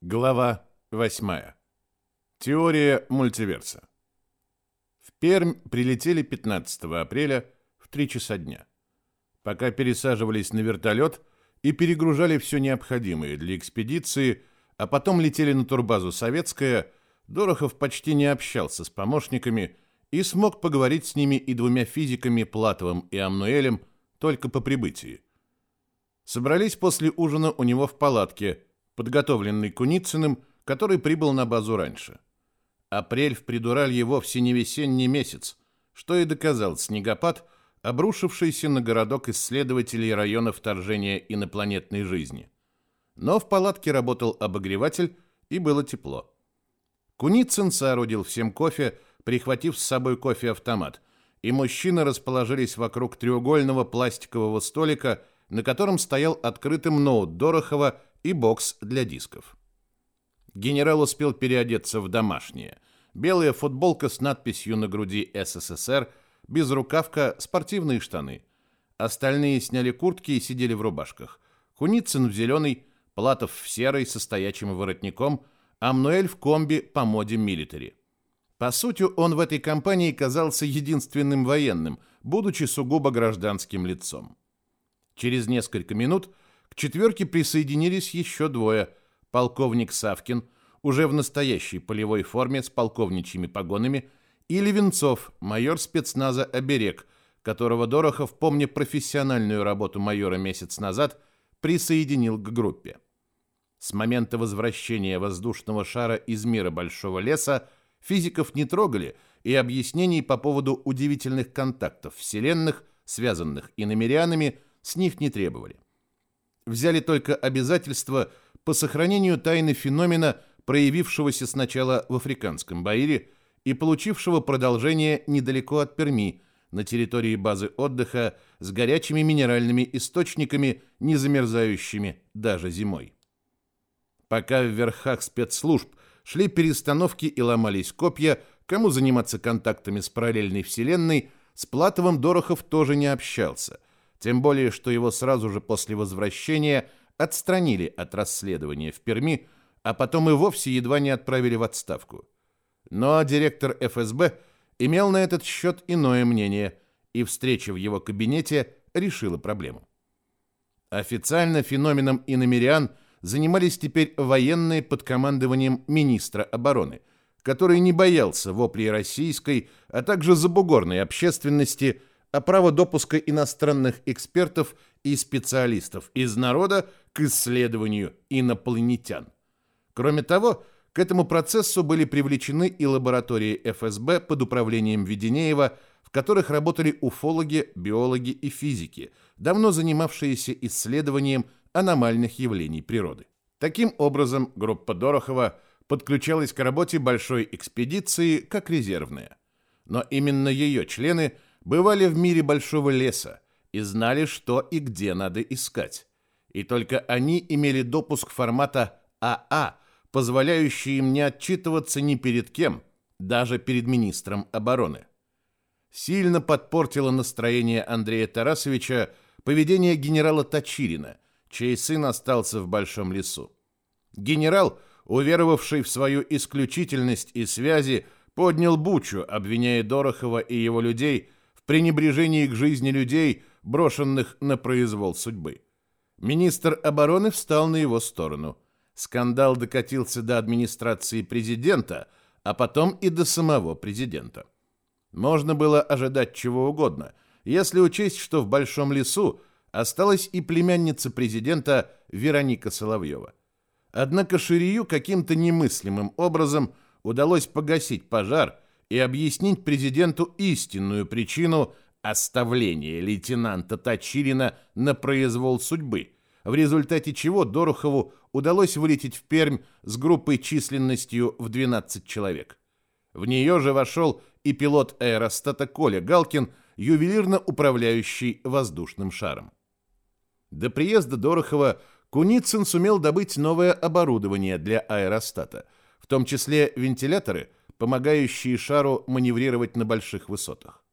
Глава 8. Теория мультиверса. В Пермь прилетели 15 апреля в 3 часа дня. Пока пересаживались на вертолет и перегружали все необходимое для экспедиции, а потом летели на турбазу «Советская», Дорохов почти не общался с помощниками и смог поговорить с ними и двумя физиками Платовым и Амнуэлем только по прибытии. Собрались после ужина у него в палатке – подготовленный Куницыным, который прибыл на базу раньше. Апрель в Придуралье вовсе не весенний месяц, что и доказал снегопад, обрушившийся на городок исследователей района вторжения инопланетной жизни. Но в палатке работал обогреватель, и было тепло. Куницын соорудил всем кофе, прихватив с собой кофе-автомат, и мужчины расположились вокруг треугольного пластикового столика, на котором стоял открытым ноут Дорохова и бокс для дисков. Генерал успел переодеться в домашнее. Белая футболка с надписью на груди СССР, безрукавка, спортивные штаны. Остальные сняли куртки и сидели в рубашках. Куницын в зеленый, Платов в серый со стоячим воротником, а в комби по моде милитари. По сути, он в этой компании казался единственным военным, будучи сугубо гражданским лицом. Через несколько минут – к четверке присоединились еще двое. Полковник Савкин, уже в настоящей полевой форме с полковничьими погонами, и Левенцов, майор спецназа «Оберег», которого Дорохов, помня профессиональную работу майора месяц назад, присоединил к группе. С момента возвращения воздушного шара из мира Большого леса физиков не трогали, и объяснений по поводу удивительных контактов вселенных, связанных иномерианами, с них не требовали взяли только обязательства по сохранению тайны феномена, проявившегося сначала в африканском Баире и получившего продолжение недалеко от Перми, на территории базы отдыха с горячими минеральными источниками, не замерзающими даже зимой. Пока в верхах спецслужб шли перестановки и ломались копья, кому заниматься контактами с параллельной вселенной, с Платовым Дорохов тоже не общался – тем более, что его сразу же после возвращения отстранили от расследования в Перми, а потом и вовсе едва не отправили в отставку. Но директор ФСБ имел на этот счет иное мнение, и встреча в его кабинете решила проблему. Официально феноменом иномериан занимались теперь военные под командованием министра обороны, который не боялся воплей российской, а также забугорной общественности – а право допуска иностранных экспертов и специалистов из народа к исследованию инопланетян. Кроме того, к этому процессу были привлечены и лаборатории ФСБ под управлением Веденеева, в которых работали уфологи, биологи и физики, давно занимавшиеся исследованием аномальных явлений природы. Таким образом, группа Дорохова подключалась к работе большой экспедиции как резервная. Но именно ее члены – бывали в мире большого леса и знали, что и где надо искать. И только они имели допуск формата АА, а, позволяющий им не отчитываться ни перед кем, даже перед министром обороны. Сильно подпортило настроение Андрея Тарасовича поведение генерала Тачирина, чей сын остался в большом лесу. Генерал, уверовавший в свою исключительность и связи, поднял бучу, обвиняя Дорохова и его людей – пренебрежении к жизни людей, брошенных на произвол судьбы. Министр обороны встал на его сторону. Скандал докатился до администрации президента, а потом и до самого президента. Можно было ожидать чего угодно, если учесть, что в Большом лесу осталась и племянница президента Вероника Соловьева. Однако Ширию каким-то немыслимым образом удалось погасить пожар – и объяснить президенту истинную причину оставления лейтенанта Тачирина на произвол судьбы, в результате чего Дорохову удалось вылететь в Пермь с группой численностью в 12 человек. В нее же вошел и пилот аэростата Коля Галкин, ювелирно управляющий воздушным шаром. До приезда Дорохова Куницын сумел добыть новое оборудование для аэростата, в том числе вентиляторы – помогающие шару маневрировать на больших высотах.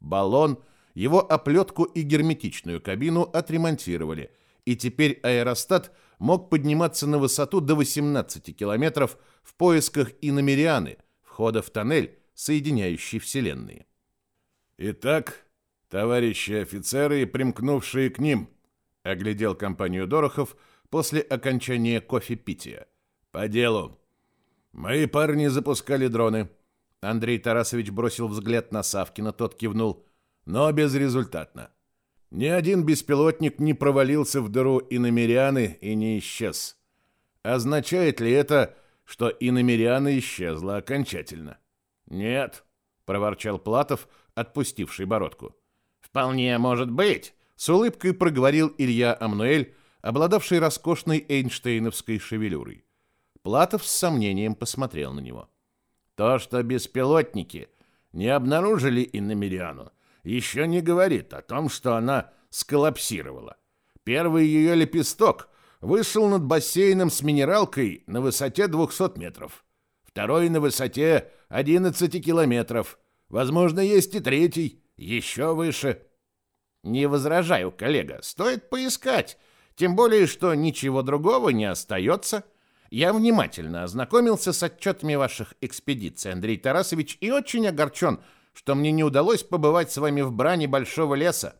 Баллон, его оплетку и герметичную кабину отремонтировали, и теперь аэростат мог подниматься на высоту до 18 километров в поисках иномерианы, входа в тоннель, соединяющий вселенные. «Итак, товарищи офицеры и примкнувшие к ним», — оглядел компанию Дорохов после окончания кофе-пития. «По делу. Мои парни запускали дроны». Андрей Тарасович бросил взгляд на Савкина, тот кивнул, но безрезультатно. Ни один беспилотник не провалился в дыру иномерианы и не исчез. Означает ли это, что иномериана исчезла окончательно? Нет, проворчал Платов, отпустивший бородку. Вполне может быть, с улыбкой проговорил Илья Амнуэль, обладавший роскошной эйнштейновской шевелюрой. Платов с сомнением посмотрел на него. То, что беспилотники не обнаружили иномериану, еще не говорит о том, что она сколлапсировала. Первый ее лепесток вышел над бассейном с минералкой на высоте 200 метров. Второй на высоте 11 километров. Возможно, есть и третий, еще выше. Не возражаю, коллега, стоит поискать. Тем более, что ничего другого не остается. Я внимательно ознакомился с отчетами ваших экспедиций, Андрей Тарасович, и очень огорчен, что мне не удалось побывать с вами в бране Большого леса.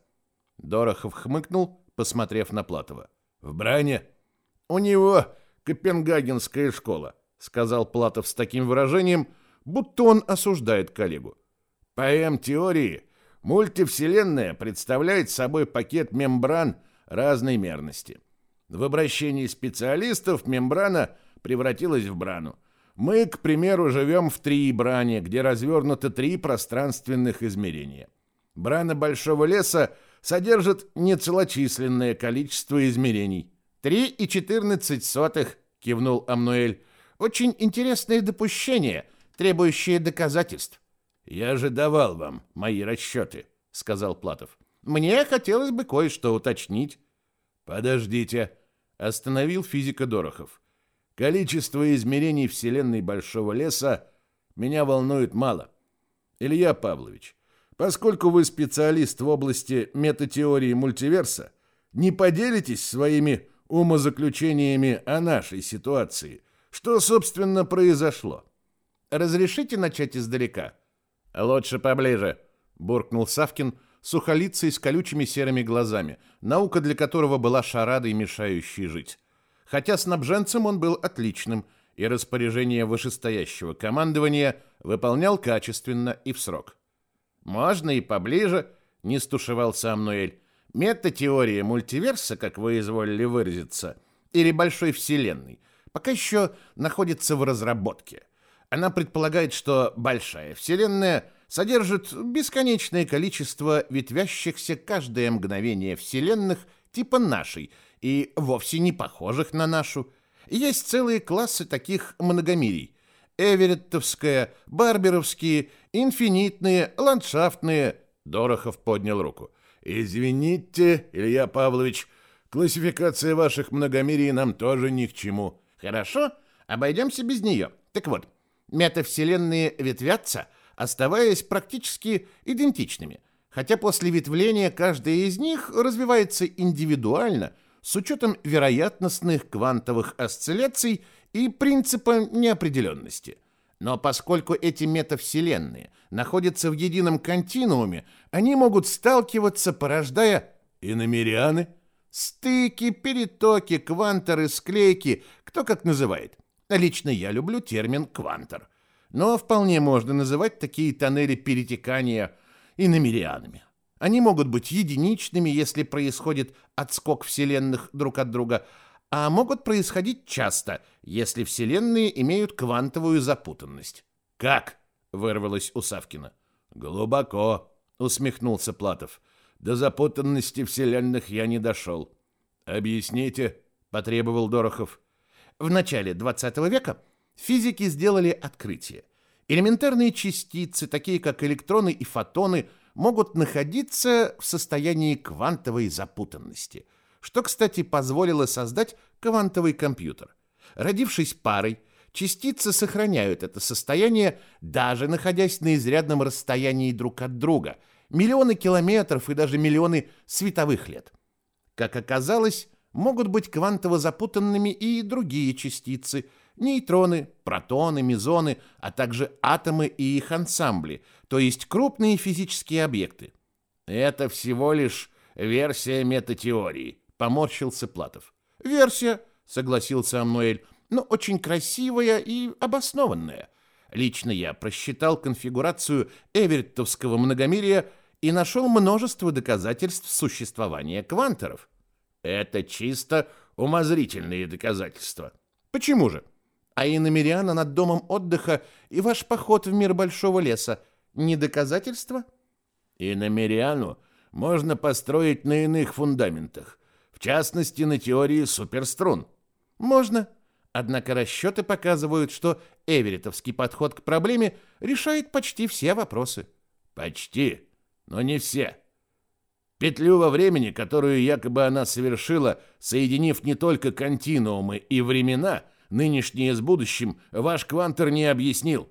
Дорохов хмыкнул, посмотрев на Платова. В бране? У него Копенгагенская школа, сказал Платов с таким выражением, будто он осуждает коллегу. По М-теории мультивселенная представляет собой пакет мембран разной мерности. В обращении специалистов мембрана превратилась в брану. Мы, к примеру, живем в три бране, где развернуты три пространственных измерения. Брана Большого леса содержит нецелочисленное количество измерений. «Три и четырнадцать сотых», — кивнул Амнуэль. «Очень интересное допущение, требующее доказательств». «Я же давал вам мои расчеты», — сказал Платов. «Мне хотелось бы кое-что уточнить». «Подождите», — остановил физика Дорохов. Количество измерений Вселенной Большого Леса меня волнует мало. Илья Павлович, поскольку вы специалист в области метатеории мультиверса, не поделитесь своими умозаключениями о нашей ситуации? Что, собственно, произошло? Разрешите начать издалека? Лучше поближе, буркнул Савкин, сухолицей с колючими серыми глазами, наука для которого была шарадой, мешающей жить хотя снабженцем он был отличным и распоряжение вышестоящего командования выполнял качественно и в срок. «Можно и поближе», — не стушевался Амнуэль. «Метатеория мультиверса, как вы изволили выразиться, или большой вселенной, пока еще находится в разработке. Она предполагает, что большая вселенная содержит бесконечное количество ветвящихся каждое мгновение вселенных типа нашей — и вовсе не похожих на нашу. Есть целые классы таких многомирий. Эвереттовская, Барберовские, инфинитные, ландшафтные. Дорохов поднял руку. Извините, Илья Павлович, классификация ваших многомирий нам тоже ни к чему. Хорошо, обойдемся без нее. Так вот, метавселенные ветвятся, оставаясь практически идентичными, хотя после ветвления каждая из них развивается индивидуально – с учетом вероятностных квантовых осцилляций и принципа неопределенности. Но поскольку эти метавселенные находятся в едином континууме, они могут сталкиваться, порождая иномерианы, стыки, перетоки, кванторы, склейки, кто как называет. Лично я люблю термин «квантор». Но вполне можно называть такие тоннели перетекания иномерианами. Они могут быть единичными, если происходит отскок вселенных друг от друга, а могут происходить часто, если вселенные имеют квантовую запутанность. «Как?» — вырвалось у Савкина. «Глубоко», — усмехнулся Платов. «До запутанности вселенных я не дошел». «Объясните», — потребовал Дорохов. В начале XX века физики сделали открытие. Элементарные частицы, такие как электроны и фотоны — могут находиться в состоянии квантовой запутанности, что, кстати, позволило создать квантовый компьютер. Родившись парой, частицы сохраняют это состояние, даже находясь на изрядном расстоянии друг от друга, миллионы километров и даже миллионы световых лет. Как оказалось, могут быть квантово запутанными и другие частицы, нейтроны, протоны, мезоны, а также атомы и их ансамбли, то есть крупные физические объекты. Это всего лишь версия метатеории, поморщился Платов. Версия, согласился Амнуэль, но очень красивая и обоснованная. Лично я просчитал конфигурацию эвереттовского многомерия и нашел множество доказательств существования квантеров. Это чисто умозрительные доказательства. Почему же? А иномериана над домом отдыха и ваш поход в мир большого леса не доказательства? Иномериану можно построить на иных фундаментах, в частности, на теории суперструн. Можно. Однако расчеты показывают, что эверетовский подход к проблеме решает почти все вопросы. Почти, но не все. Петлю во времени, которую якобы она совершила, соединив не только континуумы и времена, нынешние с будущим, ваш квантер не объяснил.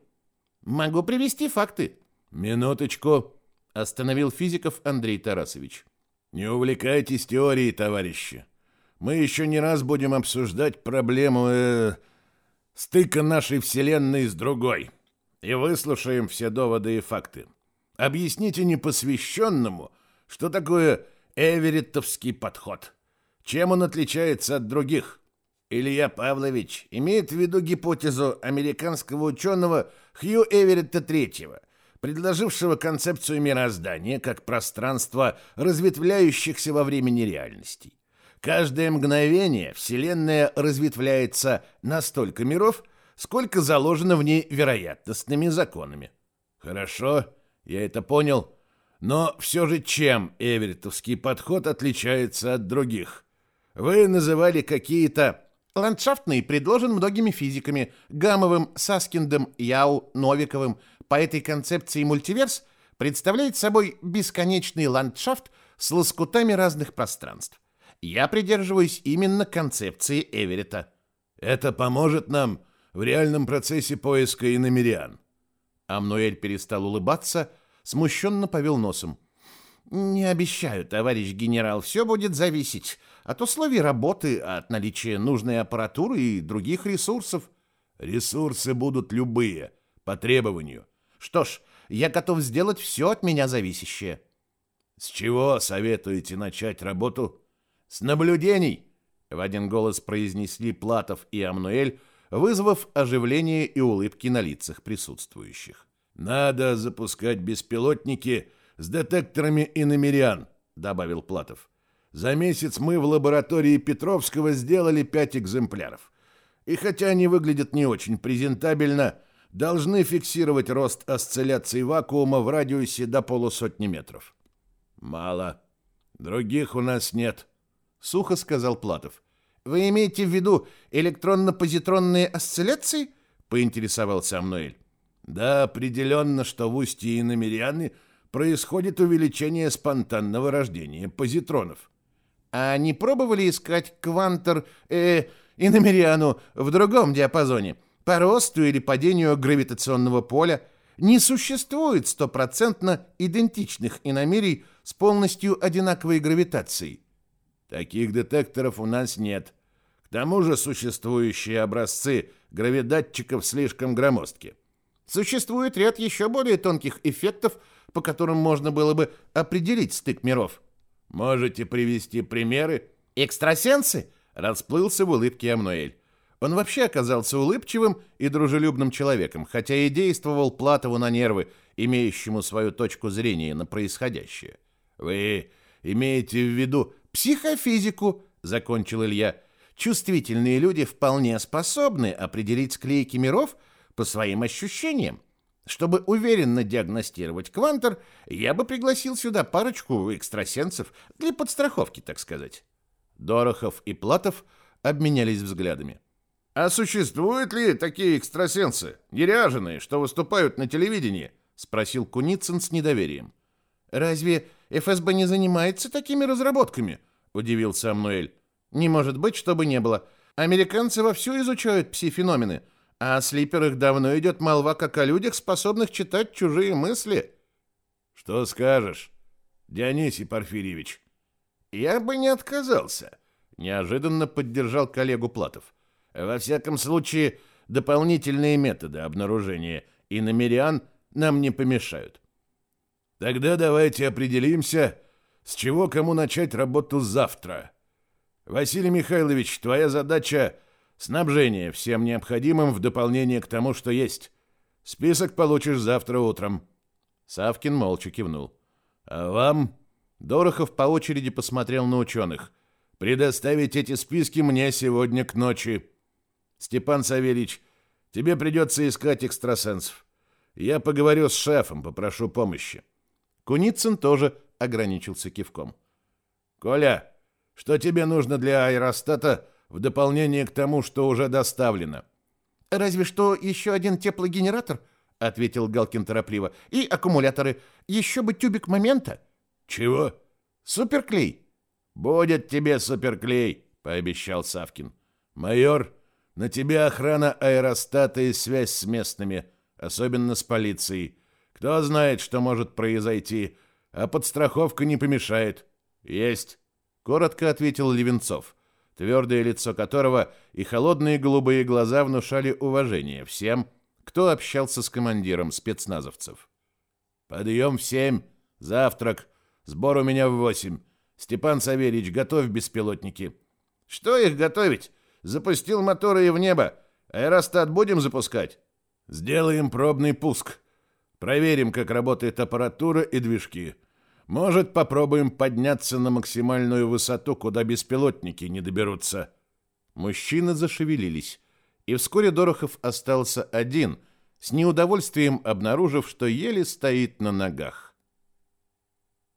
Могу привести факты. Минуточку, остановил физиков Андрей Тарасович. Не увлекайтесь теорией, товарищи. Мы еще не раз будем обсуждать проблему э, стыка нашей Вселенной с другой. И выслушаем все доводы и факты. Объясните непосвященному, что такое эвереттовский подход? Чем он отличается от других? Илья Павлович имеет в виду гипотезу американского ученого Хью Эверетта III, предложившего концепцию мироздания как пространство разветвляющихся во времени реальностей. Каждое мгновение Вселенная разветвляется на столько миров, сколько заложено в ней вероятностными законами. Хорошо, я это понял. Но все же чем эверетовский подход отличается от других? Вы называли какие-то... Ландшафтный предложен многими физиками. Гамовым, Саскиндом, Яу, Новиковым. По этой концепции мультиверс представляет собой бесконечный ландшафт с лоскутами разных пространств. Я придерживаюсь именно концепции Эверетта. Это поможет нам в реальном процессе поиска иномериан. Амнуэль перестал улыбаться смущенно повел носом. «Не обещаю, товарищ генерал, все будет зависеть от условий работы, от наличия нужной аппаратуры и других ресурсов». «Ресурсы будут любые, по требованию». «Что ж, я готов сделать все от меня зависящее». «С чего советуете начать работу?» «С наблюдений», — в один голос произнесли Платов и Амнуэль, вызвав оживление и улыбки на лицах присутствующих. «Надо запускать беспилотники с детекторами иномериан», — добавил Платов. «За месяц мы в лаборатории Петровского сделали пять экземпляров. И хотя они выглядят не очень презентабельно, должны фиксировать рост осцилляций вакуума в радиусе до полусотни метров». «Мало. Других у нас нет», — сухо сказал Платов. «Вы имеете в виду электронно-позитронные осцилляции?» — поинтересовался Амнуэль. Да, определенно, что в устье иномерианы происходит увеличение спонтанного рождения позитронов. А не пробовали искать квантор, э, иномериану в другом диапазоне? По росту или падению гравитационного поля не существует стопроцентно идентичных иномерий с полностью одинаковой гравитацией. Таких детекторов у нас нет. К тому же существующие образцы гравидатчиков слишком громоздки. Существует ряд еще более тонких эффектов, по которым можно было бы определить стык миров. Можете привести примеры? Экстрасенсы? Расплылся в улыбке Амнуэль. Он вообще оказался улыбчивым и дружелюбным человеком, хотя и действовал Платову на нервы, имеющему свою точку зрения на происходящее. «Вы имеете в виду психофизику?» — закончил Илья. «Чувствительные люди вполне способны определить склейки миров — по своим ощущениям. Чтобы уверенно диагностировать квантор, я бы пригласил сюда парочку экстрасенсов для подстраховки, так сказать. Дорохов и Платов обменялись взглядами. «А существуют ли такие экстрасенсы, неряженые, что выступают на телевидении?» — спросил Куницын с недоверием. «Разве ФСБ не занимается такими разработками?» — удивился Амнуэль. «Не может быть, чтобы не было. Американцы вовсю изучают пси-феномены». А о слиперах давно идет молва, как о людях, способных читать чужие мысли. Что скажешь, Дионисий Порфирьевич? Я бы не отказался. Неожиданно поддержал коллегу Платов. Во всяком случае, дополнительные методы обнаружения и намерян нам не помешают. Тогда давайте определимся, с чего кому начать работу завтра. Василий Михайлович, твоя задача — снабжение всем необходимым в дополнение к тому, что есть. Список получишь завтра утром. Савкин молча кивнул. А вам... Дорохов по очереди посмотрел на ученых. «Предоставить эти списки мне сегодня к ночи. Степан Савельич, тебе придется искать экстрасенсов. Я поговорю с шефом, попрошу помощи». Куницын тоже ограничился кивком. «Коля, что тебе нужно для аэростата в дополнение к тому, что уже доставлено?» «Разве что еще один теплогенератор», — ответил Галкин торопливо, — «и аккумуляторы. Еще бы тюбик момента». «Чего?» «Суперклей». «Будет тебе суперклей», — пообещал Савкин. «Майор, на тебя охрана аэростата и связь с местными, особенно с полицией. Кто знает, что может произойти, а подстраховка не помешает». «Есть», — коротко ответил Левенцов, твердое лицо которого и холодные голубые глаза внушали уважение всем, кто общался с командиром спецназовцев. «Подъем в семь, завтрак, Сбор у меня в восемь. Степан Савельич, готовь беспилотники. Что их готовить? Запустил моторы и в небо. Аэростат будем запускать? Сделаем пробный пуск. Проверим, как работает аппаратура и движки. Может, попробуем подняться на максимальную высоту, куда беспилотники не доберутся. Мужчины зашевелились, и вскоре Дорохов остался один, с неудовольствием обнаружив, что еле стоит на ногах.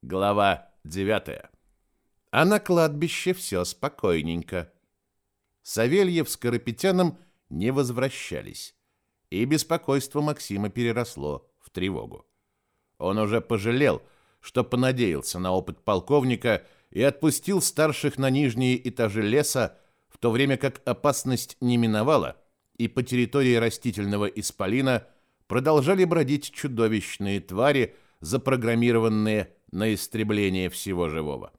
Глава 9. А на кладбище все спокойненько. Савельев с Карапетяном не возвращались, и беспокойство Максима переросло в тревогу. Он уже пожалел, что понадеялся на опыт полковника и отпустил старших на нижние этажи леса, в то время как опасность не миновала, и по территории растительного исполина продолжали бродить чудовищные твари, запрограммированные на истребление всего живого.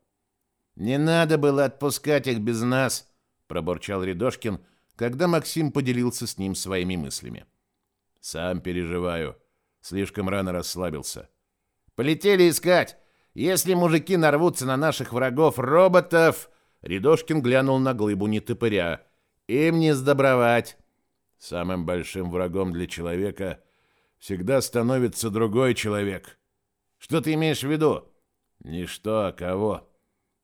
«Не надо было отпускать их без нас», — пробурчал Рядошкин, когда Максим поделился с ним своими мыслями. «Сам переживаю. Слишком рано расслабился». «Полетели искать. Если мужики нарвутся на наших врагов роботов...» Рядошкин глянул на глыбу нетопыря. «Им не сдобровать». «Самым большим врагом для человека всегда становится другой человек», что ты имеешь в виду? Ничто, а кого?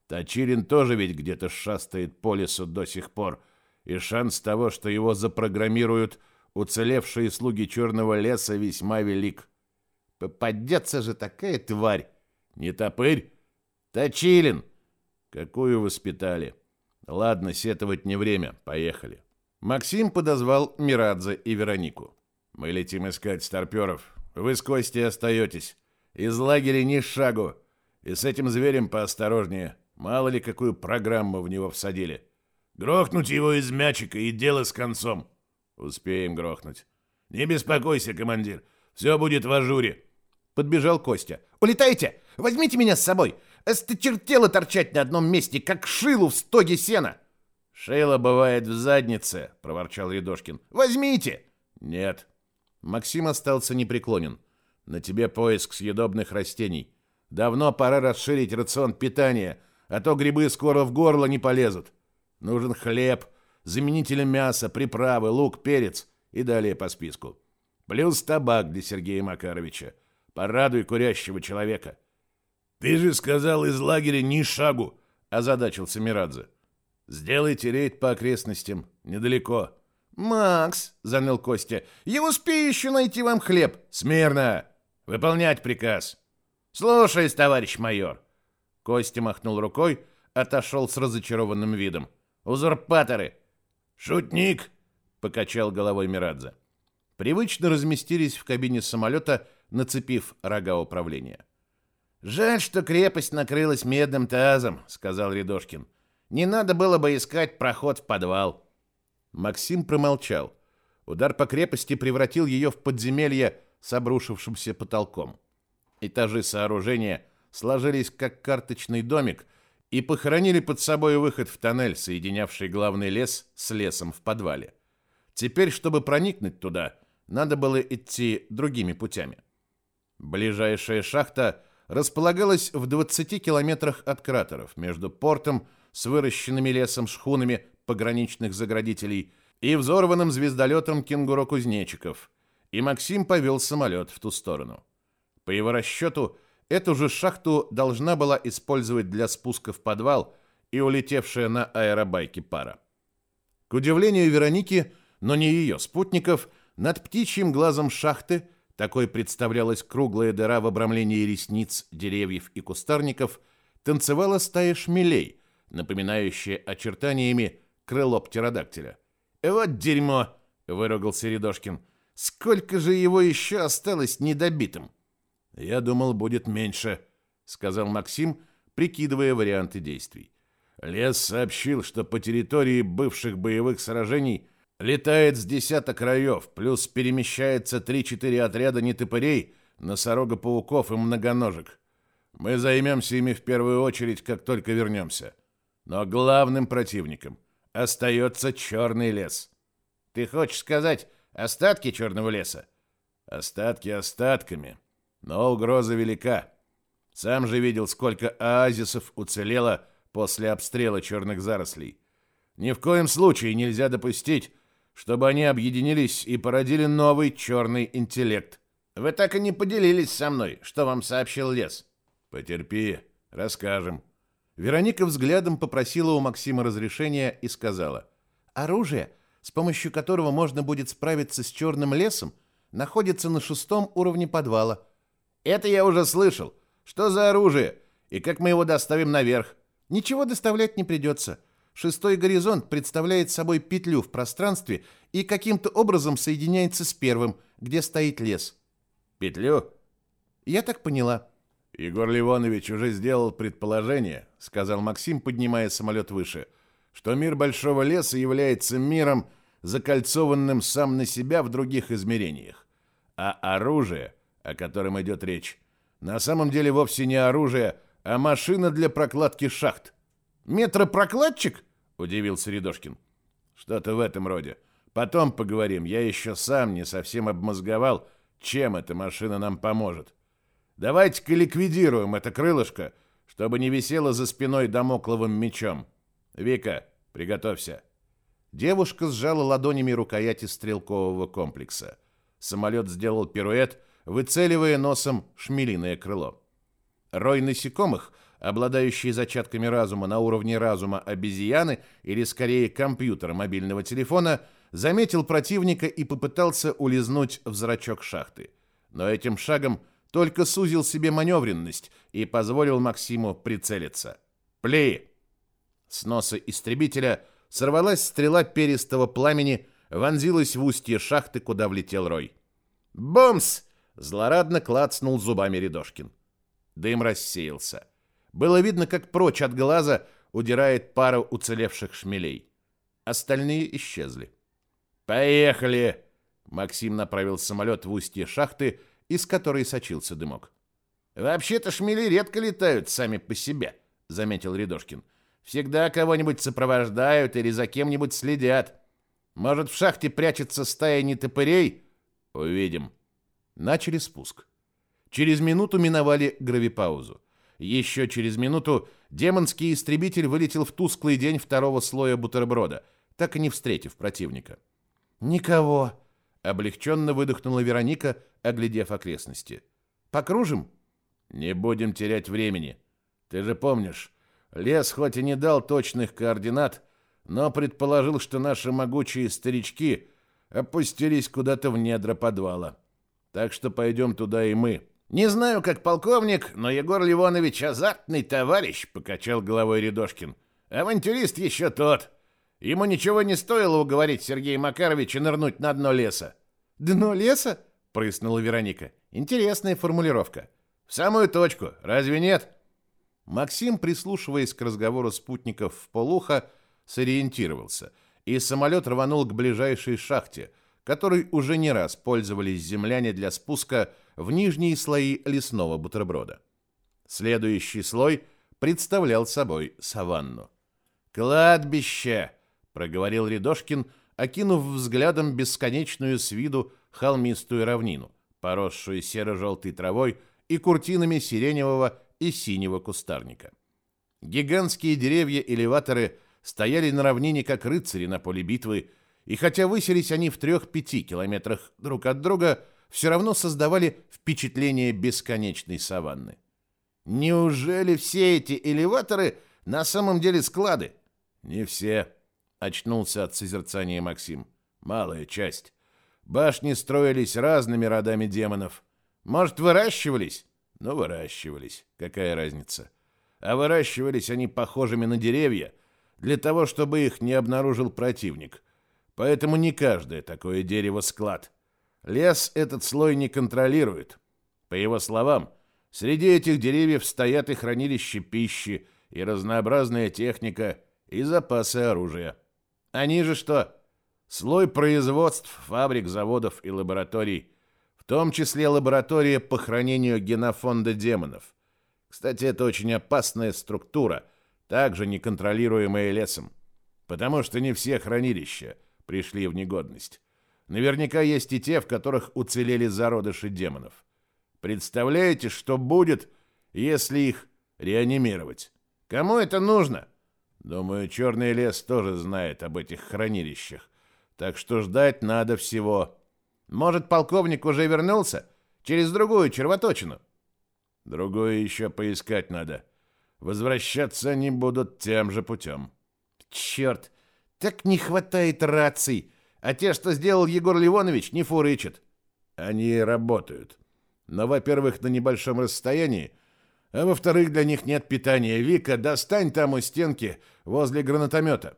Тачирин тоже ведь где-то шастает по лесу до сих пор, и шанс того, что его запрограммируют уцелевшие слуги Черного леса, весьма велик. Попадется же такая тварь! Не топырь? Точилин! Какую воспитали? Ладно, сетовать не время, поехали. Максим подозвал Мирадзе и Веронику. Мы летим искать старперов. Вы с Костей остаетесь. Из лагеря ни шагу. И с этим зверем поосторожнее. Мало ли, какую программу в него всадили. Грохнуть его из мячика и дело с концом. Успеем грохнуть. Не беспокойся, командир. Все будет в ажуре. Подбежал Костя. Улетайте! Возьмите меня с собой! Осточертело торчать на одном месте, как шилу в стоге сена. Шило бывает в заднице, проворчал Рядошкин. Возьмите! Нет. Максим остался непреклонен. На тебе поиск съедобных растений. Давно пора расширить рацион питания, а то грибы скоро в горло не полезут. Нужен хлеб, заменители мяса, приправы, лук, перец и далее по списку. Плюс табак для Сергея Макаровича. Порадуй курящего человека. Ты же сказал из лагеря ни шагу, озадачился Мирадзе. Сделайте рейд по окрестностям, недалеко. Макс, заныл Костя, я успею еще найти вам хлеб. Смирно! Выполнять приказ. Слушаюсь, товарищ майор. Костя махнул рукой, отошел с разочарованным видом. Узурпаторы. Шутник, покачал головой Мирадзе. Привычно разместились в кабине самолета, нацепив рога управления. «Жаль, что крепость накрылась медным тазом», — сказал Рядошкин. «Не надо было бы искать проход в подвал». Максим промолчал. Удар по крепости превратил ее в подземелье с обрушившимся потолком. Этажи сооружения сложились как карточный домик, и похоронили под собой выход в тоннель, соединявший главный лес с лесом в подвале. Теперь, чтобы проникнуть туда, надо было идти другими путями. Ближайшая шахта располагалась в 20 километрах от кратеров, между портом с выращенными лесом шхунами пограничных заградителей и взорванным звездолетом кенгуру-кузнечиков, и Максим повел самолет в ту сторону. По его расчету, эту же шахту должна была использовать для спуска в подвал и улетевшая на аэробайке пара. К удивлению Вероники, но не ее спутников, над птичьим глазом шахты, такой представлялась круглая дыра в обрамлении ресниц, деревьев и кустарников, танцевала стая шмелей, напоминающая очертаниями крыло птеродактиля. «Вот дерьмо!» — выругался Рядошкин. «Сколько же его еще осталось недобитым?» «Я думал, будет меньше», — сказал Максим, прикидывая варианты действий. Лес сообщил, что по территории бывших боевых сражений летает с десяток раев, плюс перемещается три-четыре отряда нетопырей, носорога-пауков и многоножек. Мы займемся ими в первую очередь, как только вернемся. Но главным противником остается черный лес. Ты хочешь сказать остатки черного леса? Остатки остатками, но угроза велика. Сам же видел, сколько оазисов уцелело после обстрела черных зарослей. Ни в коем случае нельзя допустить, чтобы они объединились и породили новый черный интеллект. Вы так и не поделились со мной, что вам сообщил лес. Потерпи, расскажем. Вероника взглядом попросила у Максима разрешения и сказала: "Оружие, с помощью которого можно будет справиться с черным лесом, находится на шестом уровне подвала. Это я уже слышал. Что за оружие? И как мы его доставим наверх? Ничего доставлять не придется. Шестой горизонт представляет собой петлю в пространстве и каким-то образом соединяется с первым, где стоит лес. Петлю? Я так поняла. Егор Ливонович уже сделал предположение, сказал Максим, поднимая самолет выше, что мир большого леса является миром, закольцованным сам на себя в других измерениях. А оружие, о котором идет речь, на самом деле вовсе не оружие, а машина для прокладки шахт. Метропрокладчик? Удивился Рядошкин. Что-то в этом роде. Потом поговорим. Я еще сам не совсем обмозговал, чем эта машина нам поможет. Давайте-ка ликвидируем это крылышко, чтобы не висело за спиной домокловым мечом. Вика, приготовься. Девушка сжала ладонями рукояти стрелкового комплекса. Самолет сделал пируэт, выцеливая носом шмелиное крыло. Рой насекомых, обладающий зачатками разума на уровне разума обезьяны или скорее компьютера мобильного телефона, заметил противника и попытался улизнуть в зрачок шахты. Но этим шагом только сузил себе маневренность и позволил Максиму прицелиться. «Плей!» С носа истребителя сорвалась стрела перистого пламени, вонзилась в устье шахты, куда влетел Рой. «Бомс!» — злорадно клацнул зубами Рядошкин. Дым рассеялся. Было видно, как прочь от глаза удирает пара уцелевших шмелей. Остальные исчезли. «Поехали!» Максим направил самолет в устье шахты, из которой сочился дымок. «Вообще-то шмели редко летают сами по себе», — заметил Рядошкин. «Всегда кого-нибудь сопровождают или за кем-нибудь следят. Может, в шахте прячется стая нетопырей? Увидим». Начали спуск. Через минуту миновали гравипаузу. Еще через минуту демонский истребитель вылетел в тусклый день второго слоя бутерброда, так и не встретив противника. «Никого!» — облегченно выдохнула Вероника, оглядев окрестности. «Покружим?» «Не будем терять времени. Ты же помнишь, лес хоть и не дал точных координат, но предположил, что наши могучие старички опустились куда-то в недра подвала. Так что пойдем туда и мы». «Не знаю, как полковник, но Егор Ливонович азартный товарищ», — покачал головой Рядошкин. «Авантюрист еще тот. Ему ничего не стоило уговорить Сергея Макаровича нырнуть на дно леса». «Дно леса?» — прыснула Вероника. «Интересная формулировка». «В самую точку, разве нет?» Максим, прислушиваясь к разговору спутников в полухо, сориентировался, и самолет рванул к ближайшей шахте, которой уже не раз пользовались земляне для спуска в нижние слои лесного бутерброда. Следующий слой представлял собой саванну. «Кладбище!» — проговорил Рядошкин, окинув взглядом бесконечную с виду холмистую равнину, поросшую серо-желтой травой и куртинами сиреневого и синего кустарника. Гигантские деревья-элеваторы стояли на равнине, как рыцари на поле битвы, и хотя высились они в трех-пяти километрах друг от друга, все равно создавали впечатление бесконечной саванны. Неужели все эти элеваторы на самом деле склады? Не все, очнулся от созерцания Максим. Малая часть. Башни строились разными родами демонов. Может, выращивались? Ну, выращивались. Какая разница? А выращивались они похожими на деревья, для того, чтобы их не обнаружил противник. Поэтому не каждое такое дерево склад. Лес этот слой не контролирует. По его словам, среди этих деревьев стоят и хранилища пищи, и разнообразная техника, и запасы оружия. Они же что? Слой производств, фабрик, заводов и лабораторий, в том числе лаборатория по хранению генофонда демонов. Кстати, это очень опасная структура, также неконтролируемая лесом, потому что не все хранилища пришли в негодность. Наверняка есть и те, в которых уцелели зародыши демонов. Представляете, что будет, если их реанимировать? Кому это нужно? Думаю, Черный лес тоже знает об этих хранилищах. Так что ждать надо всего. Может, полковник уже вернулся? Через другую червоточину? Другое еще поискать надо. Возвращаться они будут тем же путем. Черт, так не хватает раций. А те, что сделал Егор Ливонович, не фурычат. Они работают. Но, во-первых, на небольшом расстоянии, а во-вторых, для них нет питания. Вика, достань там у стенки возле гранатомета.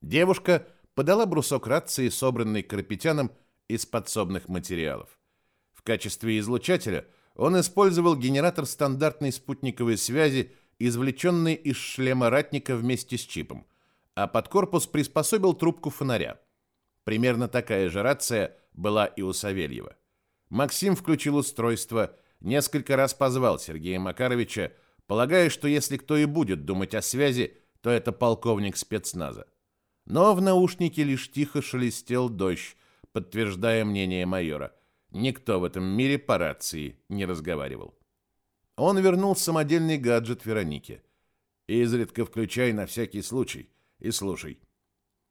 Девушка подала брусок рации, собранный Карапетяном из подсобных материалов. В качестве излучателя он использовал генератор стандартной спутниковой связи, извлеченный из шлема ратника вместе с чипом, а под корпус приспособил трубку фонаря. Примерно такая же рация была и у Савельева. Максим включил устройство несколько раз позвал Сергея Макаровича, полагая, что если кто и будет думать о связи, то это полковник спецназа. Но в наушнике лишь тихо шелестел дождь, подтверждая мнение майора. Никто в этом мире по рации не разговаривал. Он вернул самодельный гаджет Веронике. «Изредка включай на всякий случай и слушай».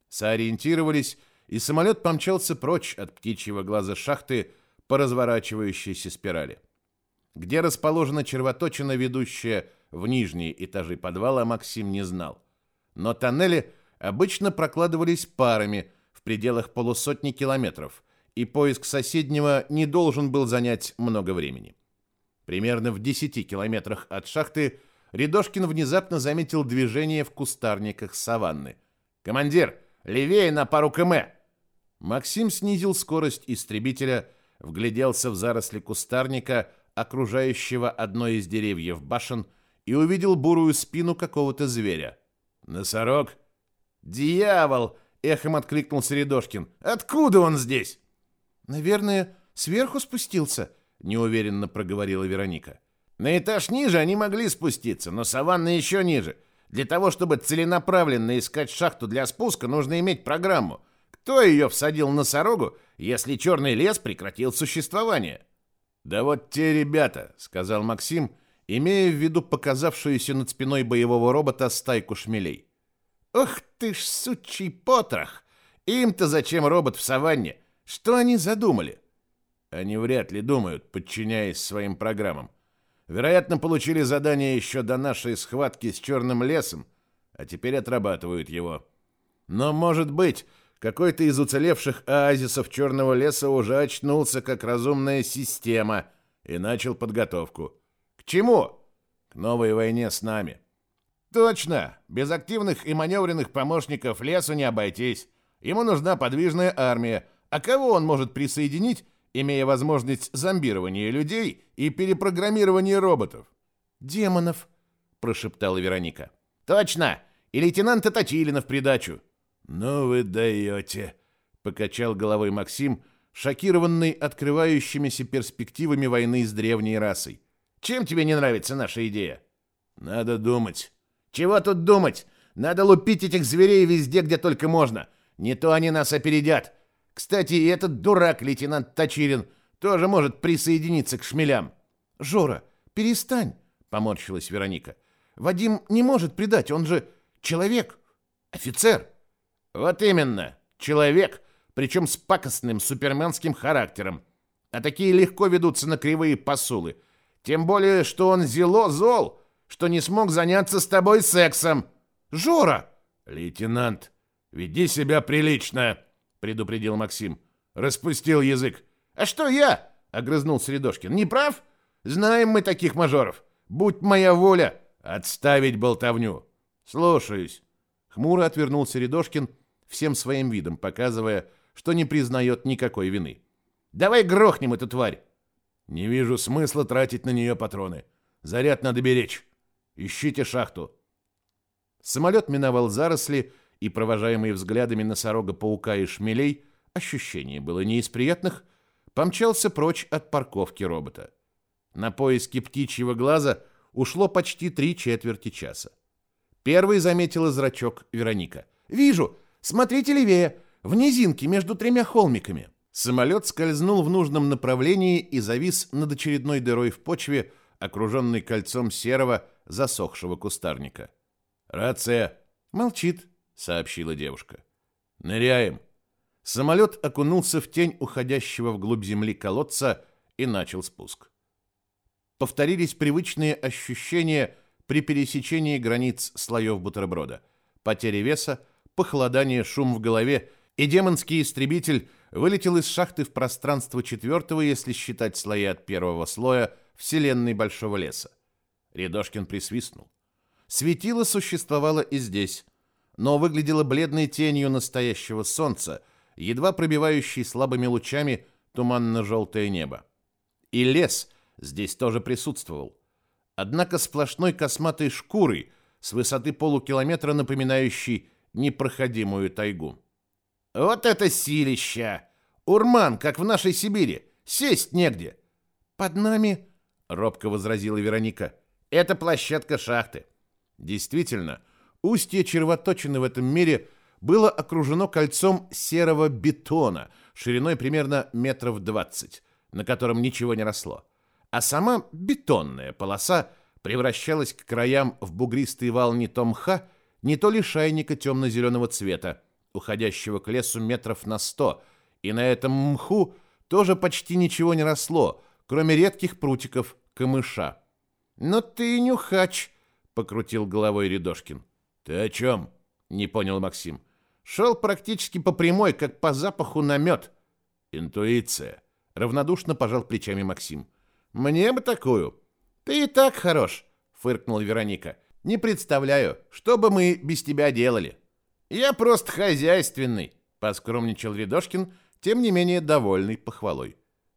Сориентировались, и самолет помчался прочь от птичьего глаза шахты по разворачивающейся спирали. Где расположена червоточина, ведущая в нижние этажи подвала, Максим не знал. Но тоннели обычно прокладывались парами в пределах полусотни километров, и поиск соседнего не должен был занять много времени. Примерно в 10 километрах от шахты Рядошкин внезапно заметил движение в кустарниках саванны. «Командир, левее на пару км!» Максим снизил скорость истребителя, вгляделся в заросли кустарника, окружающего одно из деревьев башен, и увидел бурую спину какого-то зверя. «Носорог?» «Дьявол!» — эхом откликнулся Рядошкин. «Откуда он здесь?» «Наверное, сверху спустился», — неуверенно проговорила Вероника. «На этаж ниже они могли спуститься, но саванна еще ниже. Для того, чтобы целенаправленно искать шахту для спуска, нужно иметь программу. Кто ее всадил носорогу, если черный лес прекратил существование?» «Да вот те ребята», — сказал Максим, имея в виду показавшуюся над спиной боевого робота стайку шмелей. «Ох ты ж, сучий потрох! Им-то зачем робот в саванне? Что они задумали?» Они вряд ли думают, подчиняясь своим программам. Вероятно, получили задание еще до нашей схватки с черным лесом, а теперь отрабатывают его. Но, может быть, какой-то из уцелевших оазисов Черного леса уже очнулся как разумная система и начал подготовку. К чему? К новой войне с нами. Точно! Без активных и маневренных помощников лесу не обойтись. Ему нужна подвижная армия. А кого он может присоединить, имея возможность зомбирования людей и перепрограммирования роботов? «Демонов», — прошептала Вероника. «Точно! И лейтенанта Татилина в придачу. «Ну вы даете!» — покачал головой Максим, шокированный открывающимися перспективами войны с древней расой. «Чем тебе не нравится наша идея?» Надо думать. Чего тут думать? Надо лупить этих зверей везде, где только можно. Не то они нас опередят. Кстати, и этот дурак, лейтенант Тачирин, тоже может присоединиться к шмелям. Жора, перестань, поморщилась Вероника. Вадим не может предать, он же человек, офицер. Вот именно, человек, причем с пакостным суперменским характером. А такие легко ведутся на кривые посулы. Тем более, что он зело зол, что не смог заняться с тобой сексом. Жора! Лейтенант, веди себя прилично, предупредил Максим. Распустил язык. А что я? Огрызнулся Рядошкин. Не прав? Знаем мы таких мажоров. Будь моя воля. Отставить болтовню. Слушаюсь. Хмуро отвернулся Рядошкин, всем своим видом показывая, что не признает никакой вины. Давай грохнем эту тварь. Не вижу смысла тратить на нее патроны. Заряд надо беречь. Ищите шахту. Самолет миновал заросли, и, провожаемый взглядами носорога-паука и шмелей, ощущение было не из приятных, помчался прочь от парковки робота. На поиски птичьего глаза ушло почти три четверти часа. Первый заметила зрачок Вероника. «Вижу! Смотрите левее! В низинке между тремя холмиками!» Самолет скользнул в нужном направлении и завис над очередной дырой в почве, окруженной кольцом серого, засохшего кустарника. «Рация!» «Молчит», — сообщила девушка. «Ныряем!» Самолет окунулся в тень уходящего вглубь земли колодца и начал спуск. Повторились привычные ощущения при пересечении границ слоев бутерброда. Потеря веса, похолодание, шум в голове, и демонский истребитель вылетел из шахты в пространство четвертого, если считать слои от первого слоя вселенной Большого леса. Рядошкин присвистнул. Светило существовало и здесь, но выглядело бледной тенью настоящего солнца, едва пробивающей слабыми лучами туманно-желтое небо. И лес здесь тоже присутствовал. Однако сплошной косматой шкурой, с высоты полукилометра напоминающей непроходимую тайгу. «Вот это силища! Урман, как в нашей Сибири! Сесть негде!» «Под нами...» — робко возразила Вероника. «Это площадка шахты». Действительно, устье червоточины в этом мире было окружено кольцом серого бетона шириной примерно метров двадцать, на котором ничего не росло. А сама бетонная полоса превращалась к краям в бугристый вал не то мха, не то лишайника темно-зеленого цвета, уходящего к лесу метров на сто, и на этом мху тоже почти ничего не росло, кроме редких прутиков камыша. «Но ты нюхач!» — покрутил головой Рядошкин. «Ты о чем?» — не понял Максим. «Шел практически по прямой, как по запаху на мед». «Интуиция!» — равнодушно пожал плечами Максим. «Мне бы такую!» «Ты и так хорош!» — фыркнула Вероника. «Не представляю, что бы мы без тебя делали!» «Я просто хозяйственный», — поскромничал Рядошкин, тем не менее довольный похвалой.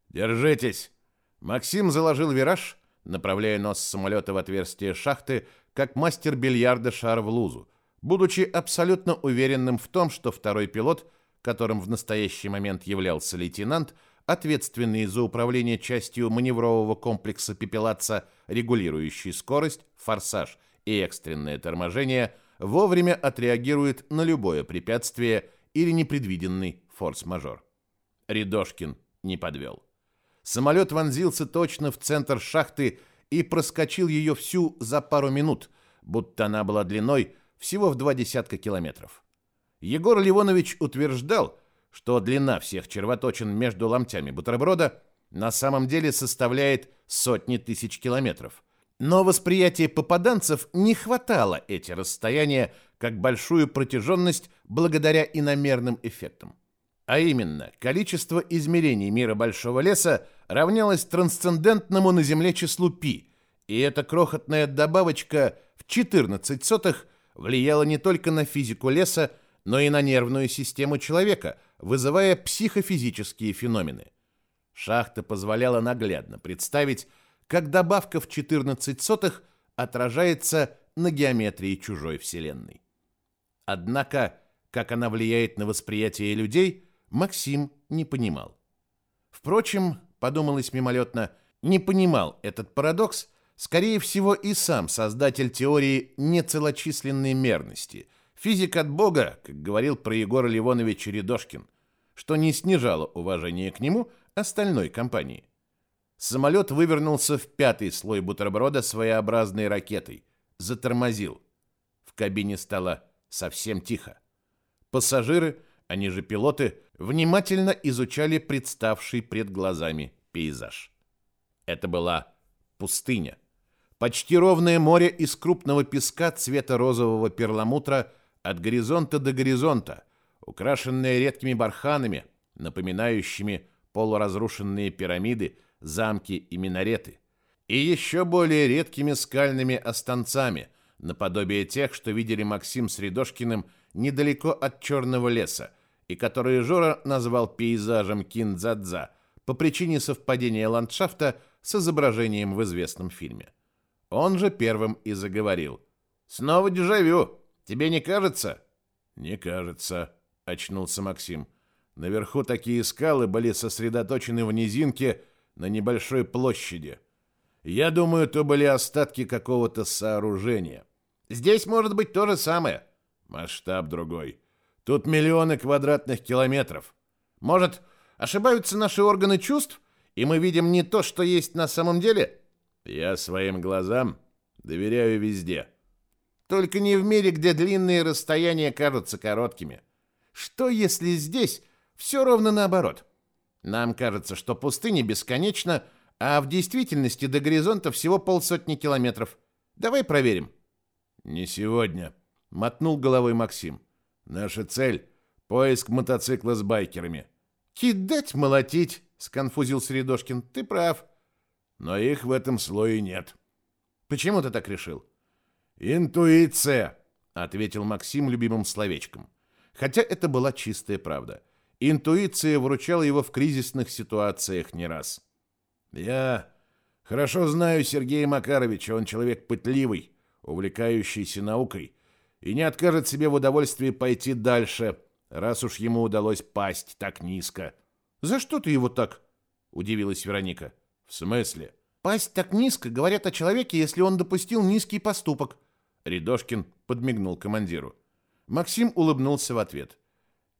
«Держитесь!» Максим заложил вираж, направляя нос самолета в отверстие шахты, как мастер бильярда шар в лузу, будучи абсолютно уверенным в том, что второй пилот, которым в настоящий момент являлся лейтенант, ответственный за управление частью маневрового комплекса пепелаца, регулирующий скорость, форсаж и экстренное торможение – вовремя отреагирует на любое препятствие или непредвиденный форс-мажор. Рядошкин не подвел. Самолет вонзился точно в центр шахты и проскочил ее всю за пару минут, будто она была длиной всего в два десятка километров. Егор Ливонович утверждал, что длина всех червоточин между ломтями бутерброда на самом деле составляет сотни тысяч километров, но восприятие попаданцев не хватало эти расстояния как большую протяженность благодаря иномерным эффектам. А именно, количество измерений мира Большого леса равнялось трансцендентному на Земле числу π, и эта крохотная добавочка в 14 сотых влияла не только на физику леса, но и на нервную систему человека, вызывая психофизические феномены. Шахта позволяла наглядно представить, как добавка в 14 сотых отражается на геометрии чужой Вселенной. Однако, как она влияет на восприятие людей, Максим не понимал. Впрочем, подумалось мимолетно, не понимал этот парадокс, скорее всего, и сам создатель теории нецелочисленной мерности, физик от Бога, как говорил про Егора Ливоновича Рядошкин, что не снижало уважение к нему остальной компании. Самолет вывернулся в пятый слой бутерброда своеобразной ракетой, затормозил. В кабине стало совсем тихо. Пассажиры, они же пилоты, внимательно изучали представший пред глазами пейзаж. Это была пустыня. Почти ровное море из крупного песка цвета розового перламутра от горизонта до горизонта, украшенное редкими барханами, напоминающими полуразрушенные пирамиды, замки и минареты, и еще более редкими скальными останцами, наподобие тех, что видели Максим с Рядошкиным недалеко от Черного леса, и которые Жора назвал пейзажем Киндзадза по причине совпадения ландшафта с изображением в известном фильме. Он же первым и заговорил. «Снова дежавю. Тебе не кажется?» «Не кажется», — очнулся Максим. «Наверху такие скалы были сосредоточены в низинке на небольшой площади. Я думаю, то были остатки какого-то сооружения». «Здесь может быть то же самое». «Масштаб другой. Тут миллионы квадратных километров. Может, ошибаются наши органы чувств, и мы видим не то, что есть на самом деле?» «Я своим глазам доверяю везде». «Только не в мире, где длинные расстояния кажутся короткими. Что, если здесь все ровно наоборот? Нам кажется, что пустыня бесконечна, а в действительности до горизонта всего полсотни километров. Давай проверим». «Не сегодня», — мотнул головой Максим. «Наша цель — поиск мотоцикла с байкерами». «Кидать, молотить», — сконфузился Рядошкин. «Ты прав». «Но их в этом слое нет». «Почему ты так решил?» «Интуиция», — ответил Максим любимым словечком. Хотя это была чистая правда. Интуиция выручала его в кризисных ситуациях не раз. «Я хорошо знаю Сергея Макаровича. Он человек пытливый, увлекающийся наукой, и не откажет себе в удовольствии пойти дальше, раз уж ему удалось пасть так низко. «За что ты его так?» – удивилась Вероника. «В смысле?» «Пасть так низко говорят о человеке, если он допустил низкий поступок». Рядошкин подмигнул командиру. Максим улыбнулся в ответ.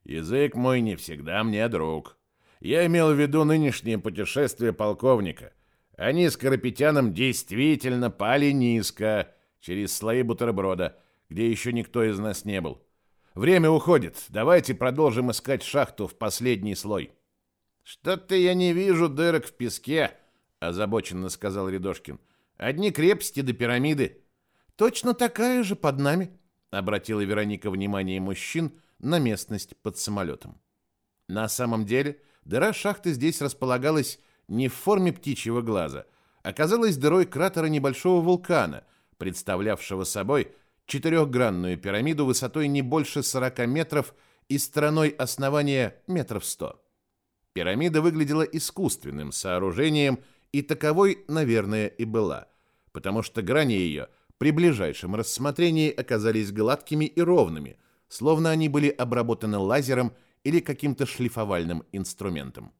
«Язык мой не всегда мне друг. Я имел в виду нынешнее путешествие полковника. Они с Карапетяном действительно пали низко, через слои бутерброда, где еще никто из нас не был. Время уходит. Давайте продолжим искать шахту в последний слой. Что-то я не вижу дырок в песке, озабоченно сказал Рядошкин. Одни крепости до пирамиды. Точно такая же под нами, обратила Вероника внимание мужчин на местность под самолетом. На самом деле, дыра шахты здесь располагалась не в форме птичьего глаза, а казалась дырой кратера небольшого вулкана, представлявшего собой четырехгранную пирамиду высотой не больше 40 метров и стороной основания метров 100. Пирамида выглядела искусственным сооружением, и таковой, наверное, и была, потому что грани ее при ближайшем рассмотрении оказались гладкими и ровными, словно они были обработаны лазером или каким-то шлифовальным инструментом.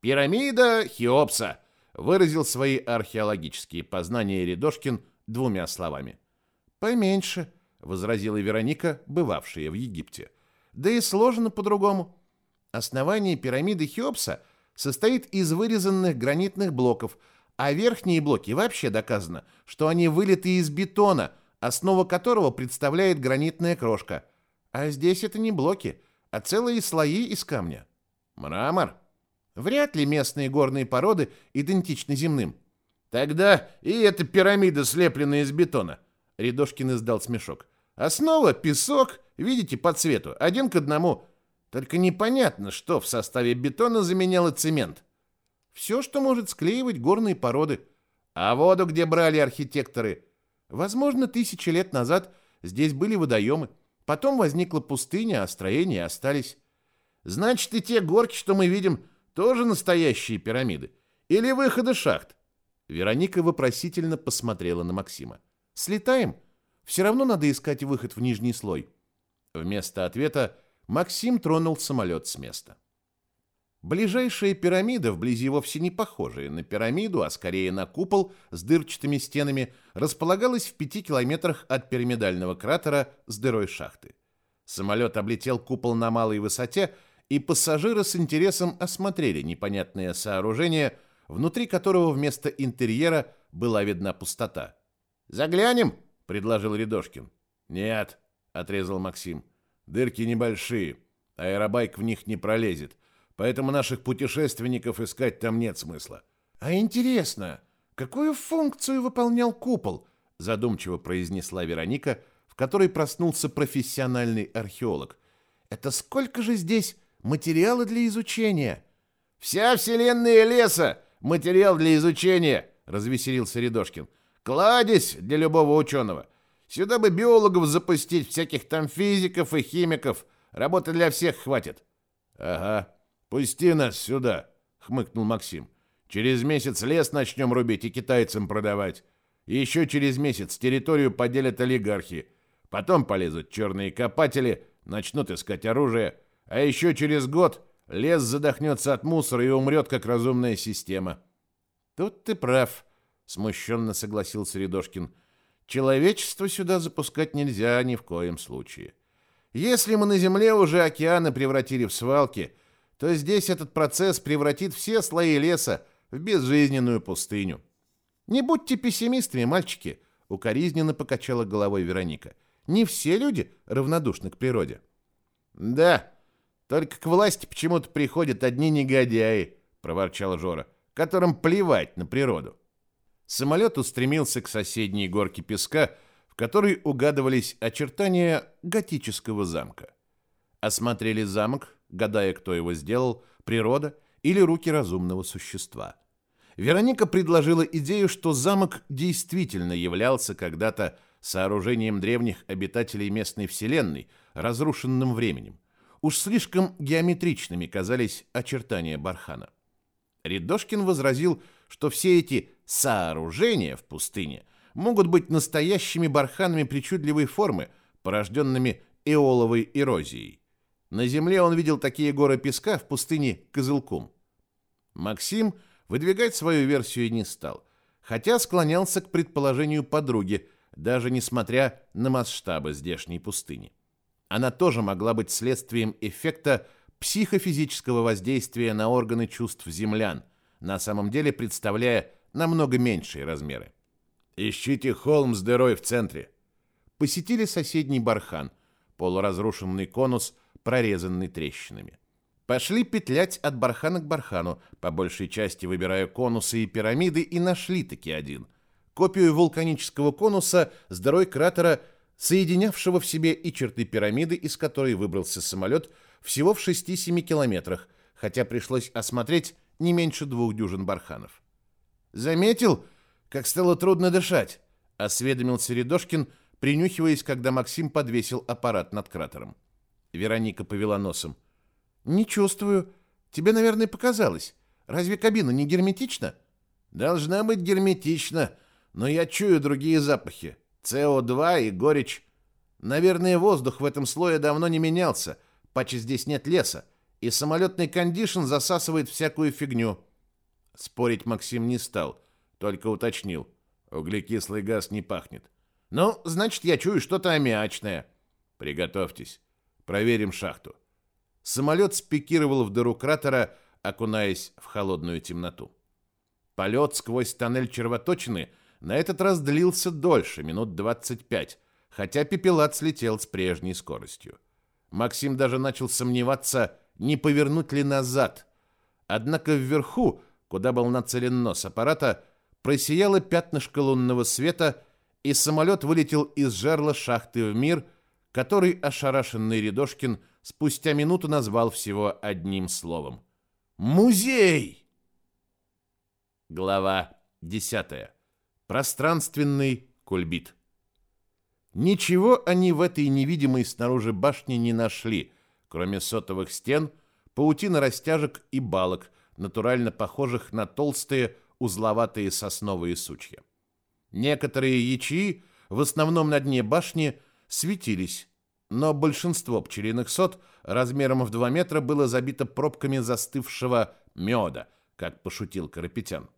«Пирамида Хеопса!» выразил свои археологические познания Рядошкин двумя словами – «Поменьше», — возразила Вероника, бывавшая в Египте. «Да и сложено по-другому. Основание пирамиды Хеопса состоит из вырезанных гранитных блоков, а верхние блоки вообще доказано, что они вылиты из бетона, основа которого представляет гранитная крошка. А здесь это не блоки, а целые слои из камня. Мрамор. Вряд ли местные горные породы идентичны земным. Тогда и эта пирамида слеплена из бетона. Рядошкин издал смешок. Основа — песок, видите, по цвету, один к одному. Только непонятно, что в составе бетона заменяло цемент. Все, что может склеивать горные породы. А воду где брали архитекторы? Возможно, тысячи лет назад здесь были водоемы. Потом возникла пустыня, а строения остались. Значит, и те горки, что мы видим, тоже настоящие пирамиды. Или выходы шахт. Вероника вопросительно посмотрела на Максима. Слетаем? Все равно надо искать выход в нижний слой. Вместо ответа Максим тронул самолет с места. Ближайшая пирамида, вблизи вовсе не похожая на пирамиду, а скорее на купол с дырчатыми стенами, располагалась в пяти километрах от пирамидального кратера с дырой шахты. Самолет облетел купол на малой высоте, и пассажиры с интересом осмотрели непонятное сооружение, внутри которого вместо интерьера была видна пустота. «Заглянем?» — предложил Рядошкин. «Нет», — отрезал Максим. «Дырки небольшие, аэробайк в них не пролезет поэтому наших путешественников искать там нет смысла. А интересно, какую функцию выполнял купол? задумчиво произнесла Вероника, в которой проснулся профессиональный археолог. Это сколько же здесь материала для изучения? Вся вселенная леса материал для изучения, развеселился Рядошкин. Кладезь для любого ученого. Сюда бы биологов запустить, всяких там физиков и химиков. Работы для всех хватит. Ага, «Пусти нас сюда», — хмыкнул Максим. «Через месяц лес начнем рубить и китайцам продавать. И еще через месяц территорию поделят олигархи. Потом полезут черные копатели, начнут искать оружие. А еще через год лес задохнется от мусора и умрет, как разумная система». «Тут ты прав», — смущенно согласился Рядошкин. «Человечество сюда запускать нельзя ни в коем случае. Если мы на Земле уже океаны превратили в свалки, — то здесь этот процесс превратит все слои леса в безжизненную пустыню. Не будьте пессимистами, мальчики, укоризненно покачала головой Вероника. Не все люди равнодушны к природе. Да, только к власти почему-то приходят одни негодяи, проворчал Жора, которым плевать на природу. Самолет устремился к соседней горке песка, в которой угадывались очертания готического замка. Осмотрели замок, гадая, кто его сделал, природа или руки разумного существа. Вероника предложила идею, что замок действительно являлся когда-то сооружением древних обитателей местной вселенной, разрушенным временем. Уж слишком геометричными казались очертания Бархана. Рядошкин возразил, что все эти сооружения в пустыне могут быть настоящими барханами причудливой формы, порожденными эоловой эрозией. На земле он видел такие горы песка в пустыне Кызылкум. Максим выдвигать свою версию не стал, хотя склонялся к предположению подруги, даже несмотря на масштабы здешней пустыни. Она тоже могла быть следствием эффекта психофизического воздействия на органы чувств землян, на самом деле представляя намного меньшие размеры. «Ищите холм с дырой в центре». Посетили соседний бархан, полуразрушенный конус – прорезанный трещинами. Пошли петлять от бархана к бархану, по большей части выбирая конусы и пирамиды, и нашли таки один. Копию вулканического конуса с дырой кратера, соединявшего в себе и черты пирамиды, из которой выбрался самолет, всего в 6-7 километрах, хотя пришлось осмотреть не меньше двух дюжин барханов. «Заметил, как стало трудно дышать?» — осведомился Рядошкин, принюхиваясь, когда Максим подвесил аппарат над кратером. Вероника повела носом. Не чувствую. Тебе, наверное, показалось. Разве кабина не герметична? Должна быть герметична, но я чую другие запахи. СО2 и горечь. Наверное, воздух в этом слое давно не менялся, паче здесь нет леса, и самолетный кондишн засасывает всякую фигню. Спорить Максим не стал, только уточнил. Углекислый газ не пахнет. Ну, значит, я чую что-то аммиачное. Приготовьтесь. Проверим шахту. Самолет спикировал в дыру кратера, окунаясь в холодную темноту. Полет сквозь тоннель червоточины на этот раз длился дольше, минут 25, хотя пепелат слетел с прежней скоростью. Максим даже начал сомневаться, не повернуть ли назад. Однако вверху, куда был нацелен нос аппарата, просияло пятнышко лунного света, и самолет вылетел из жерла шахты в мир – который ошарашенный Рядошкин спустя минуту назвал всего одним словом. «Музей!» Глава 10. Пространственный кульбит. Ничего они в этой невидимой снаружи башне не нашли, кроме сотовых стен, паутины растяжек и балок, натурально похожих на толстые узловатые сосновые сучья. Некоторые ячеи, в основном на дне башни, светились, но большинство пчелиных сот размером в 2 метра было забито пробками застывшего меда, как пошутил Карапетян.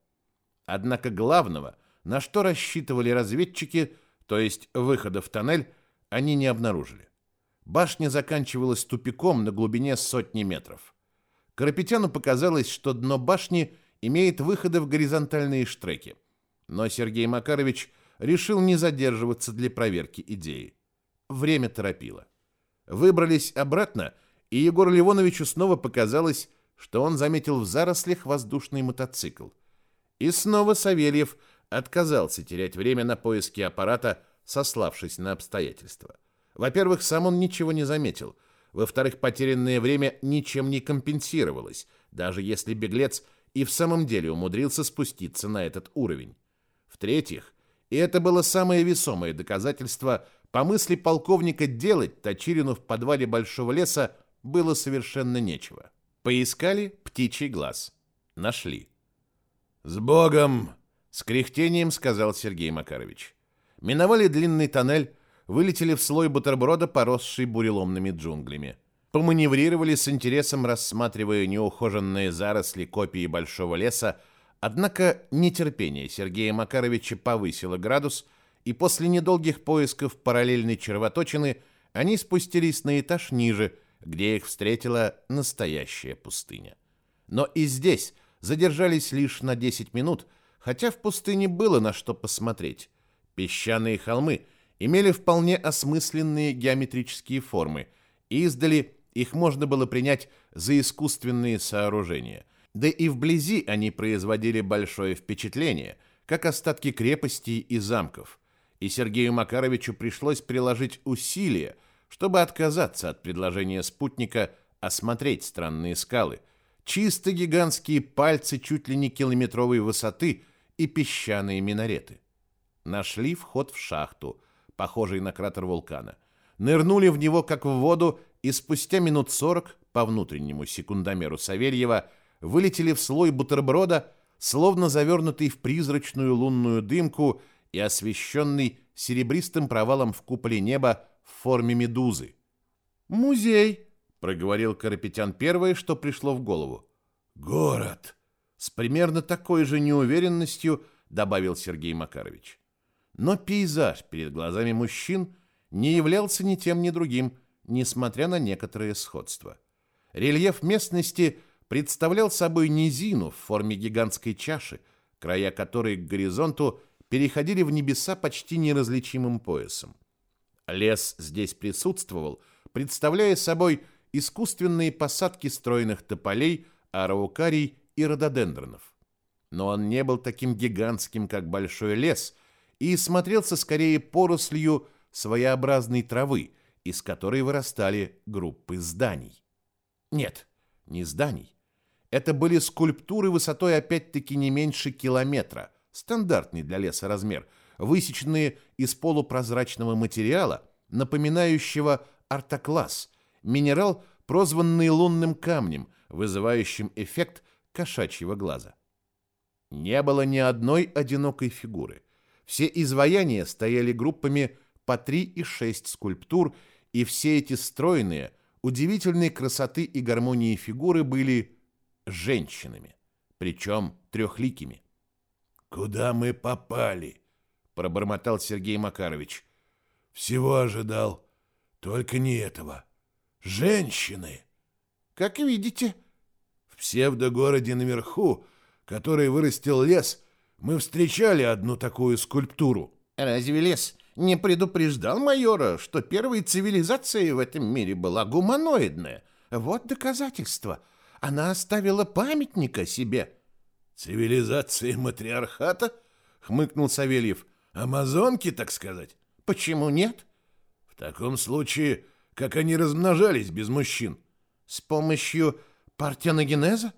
Однако главного, на что рассчитывали разведчики, то есть выхода в тоннель, они не обнаружили. Башня заканчивалась тупиком на глубине сотни метров. Карапетяну показалось, что дно башни имеет выходы в горизонтальные штреки. Но Сергей Макарович решил не задерживаться для проверки идеи. Время торопило. Выбрались обратно, и Егору Ливоновичу снова показалось, что он заметил в зарослях воздушный мотоцикл. И снова Савельев отказался терять время на поиски аппарата, сославшись на обстоятельства. Во-первых, сам он ничего не заметил. Во-вторых, потерянное время ничем не компенсировалось, даже если беглец и в самом деле умудрился спуститься на этот уровень. В-третьих, и это было самое весомое доказательство, по мысли полковника делать Точирину в подвале большого леса было совершенно нечего. Поискали птичий глаз. Нашли. «С Богом!» — с кряхтением сказал Сергей Макарович. Миновали длинный тоннель, вылетели в слой бутерброда, поросший буреломными джунглями. Поманеврировали с интересом, рассматривая неухоженные заросли копии большого леса, однако нетерпение Сергея Макаровича повысило градус, и после недолгих поисков параллельной червоточины они спустились на этаж ниже, где их встретила настоящая пустыня. Но и здесь задержались лишь на 10 минут, хотя в пустыне было на что посмотреть. Песчаные холмы имели вполне осмысленные геометрические формы, и издали их можно было принять за искусственные сооружения. Да и вблизи они производили большое впечатление, как остатки крепостей и замков. И Сергею Макаровичу пришлось приложить усилия, чтобы отказаться от предложения спутника осмотреть странные скалы, чисто гигантские пальцы чуть ли не километровой высоты и песчаные минареты. Нашли вход в шахту, похожий на кратер вулкана. Нырнули в него, как в воду, и спустя минут сорок, по внутреннему секундомеру Савельева, вылетели в слой бутерброда, словно завернутый в призрачную лунную дымку и освещенный серебристым провалом в куполе неба в форме медузы. «Музей!» — проговорил Карапетян первое, что пришло в голову. «Город!» — с примерно такой же неуверенностью добавил Сергей Макарович. Но пейзаж перед глазами мужчин не являлся ни тем, ни другим, несмотря на некоторые сходства. Рельеф местности представлял собой низину в форме гигантской чаши, края которой к горизонту переходили в небеса почти неразличимым поясом. Лес здесь присутствовал, представляя собой искусственные посадки стройных тополей, араукарий и рододендронов. Но он не был таким гигантским, как большой лес, и смотрелся скорее порослью своеобразной травы, из которой вырастали группы зданий. Нет, не зданий. Это были скульптуры высотой опять-таки не меньше километра, стандартный для леса размер, высеченные из полупрозрачного материала, напоминающего артокласс, минерал, прозванный лунным камнем, вызывающим эффект кошачьего глаза. Не было ни одной одинокой фигуры. Все изваяния стояли группами по три и шесть скульптур, и все эти стройные, удивительной красоты и гармонии фигуры были женщинами, причем трехликими. «Куда мы попали?» – пробормотал Сергей Макарович. «Всего ожидал, только не этого. Женщины!» «Как видите, в псевдогороде наверху, который вырастил лес, мы встречали одну такую скульптуру». «Разве лес не предупреждал майора, что первой цивилизацией в этом мире была гуманоидная? Вот доказательство. Она оставила памятник о себе». «Цивилизация матриархата?» — хмыкнул Савельев. «Амазонки, так сказать?» «Почему нет?» «В таком случае, как они размножались без мужчин?» «С помощью партеногенеза?»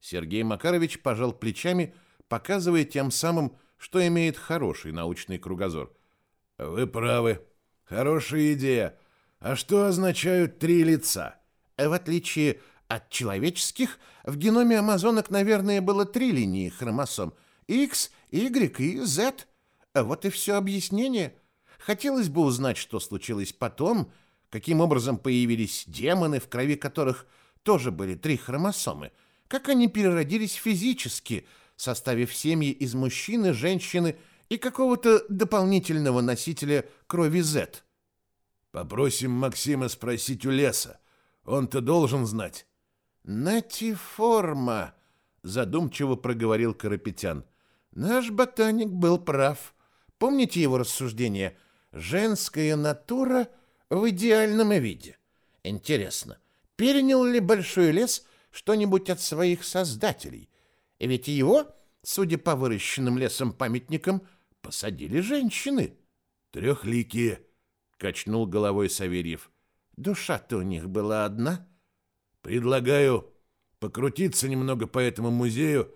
Сергей Макарович пожал плечами, показывая тем самым, что имеет хороший научный кругозор. «Вы правы. Хорошая идея. А что означают три лица?» «В отличие от человеческих в геноме амазонок, наверное, было три линии хромосом – X, Y и Z. Вот и все объяснение. Хотелось бы узнать, что случилось потом, каким образом появились демоны, в крови которых тоже были три хромосомы, как они переродились физически, составив семьи из мужчины, женщины и какого-то дополнительного носителя крови Z. Попросим Максима спросить у леса. Он-то должен знать. Натиформа, задумчиво проговорил Карапетян. Наш ботаник был прав. Помните его рассуждение? Женская натура в идеальном виде. Интересно, перенял ли большой лес что-нибудь от своих создателей? Ведь его, судя по выращенным лесом памятникам, посадили женщины. Трехликие, качнул головой Савельев. Душа-то у них была одна. Предлагаю покрутиться немного по этому музею,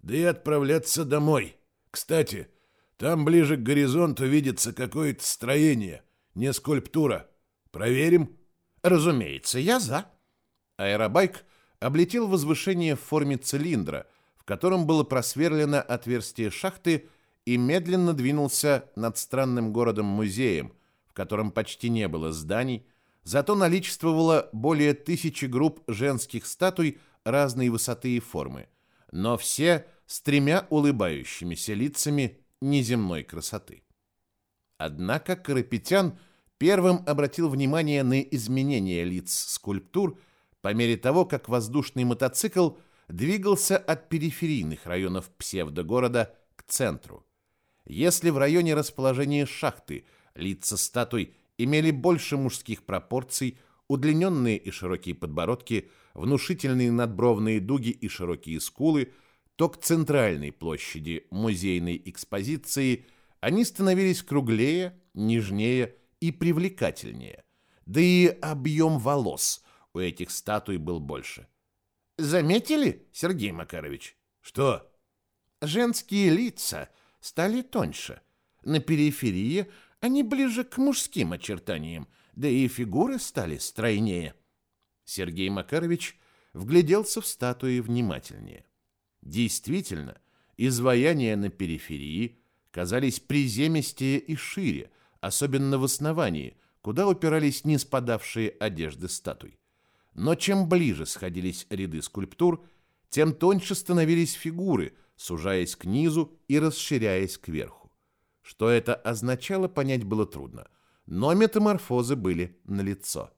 да и отправляться домой. Кстати, там ближе к горизонту видится какое-то строение, не скульптура. Проверим? Разумеется, я за. Аэробайк облетел возвышение в форме цилиндра, котором было просверлено отверстие шахты и медленно двинулся над странным городом-музеем, в котором почти не было зданий, зато наличествовало более тысячи групп женских статуй разной высоты и формы, но все с тремя улыбающимися лицами неземной красоты. Однако Карапетян первым обратил внимание на изменение лиц скульптур по мере того, как воздушный мотоцикл двигался от периферийных районов псевдогорода к центру. Если в районе расположения шахты лица статуй имели больше мужских пропорций, удлиненные и широкие подбородки, внушительные надбровные дуги и широкие скулы, то к центральной площади музейной экспозиции они становились круглее, нежнее и привлекательнее. Да и объем волос у этих статуй был больше. Заметили, Сергей Макарович? Что? Женские лица стали тоньше. На периферии они ближе к мужским очертаниям, да и фигуры стали стройнее. Сергей Макарович вгляделся в статуи внимательнее. Действительно, изваяния на периферии казались приземистее и шире, особенно в основании, куда упирались не спадавшие одежды статуй. Но чем ближе сходились ряды скульптур, тем тоньше становились фигуры, сужаясь к низу и расширяясь кверху. Что это означало, понять было трудно, но метаморфозы были налицо.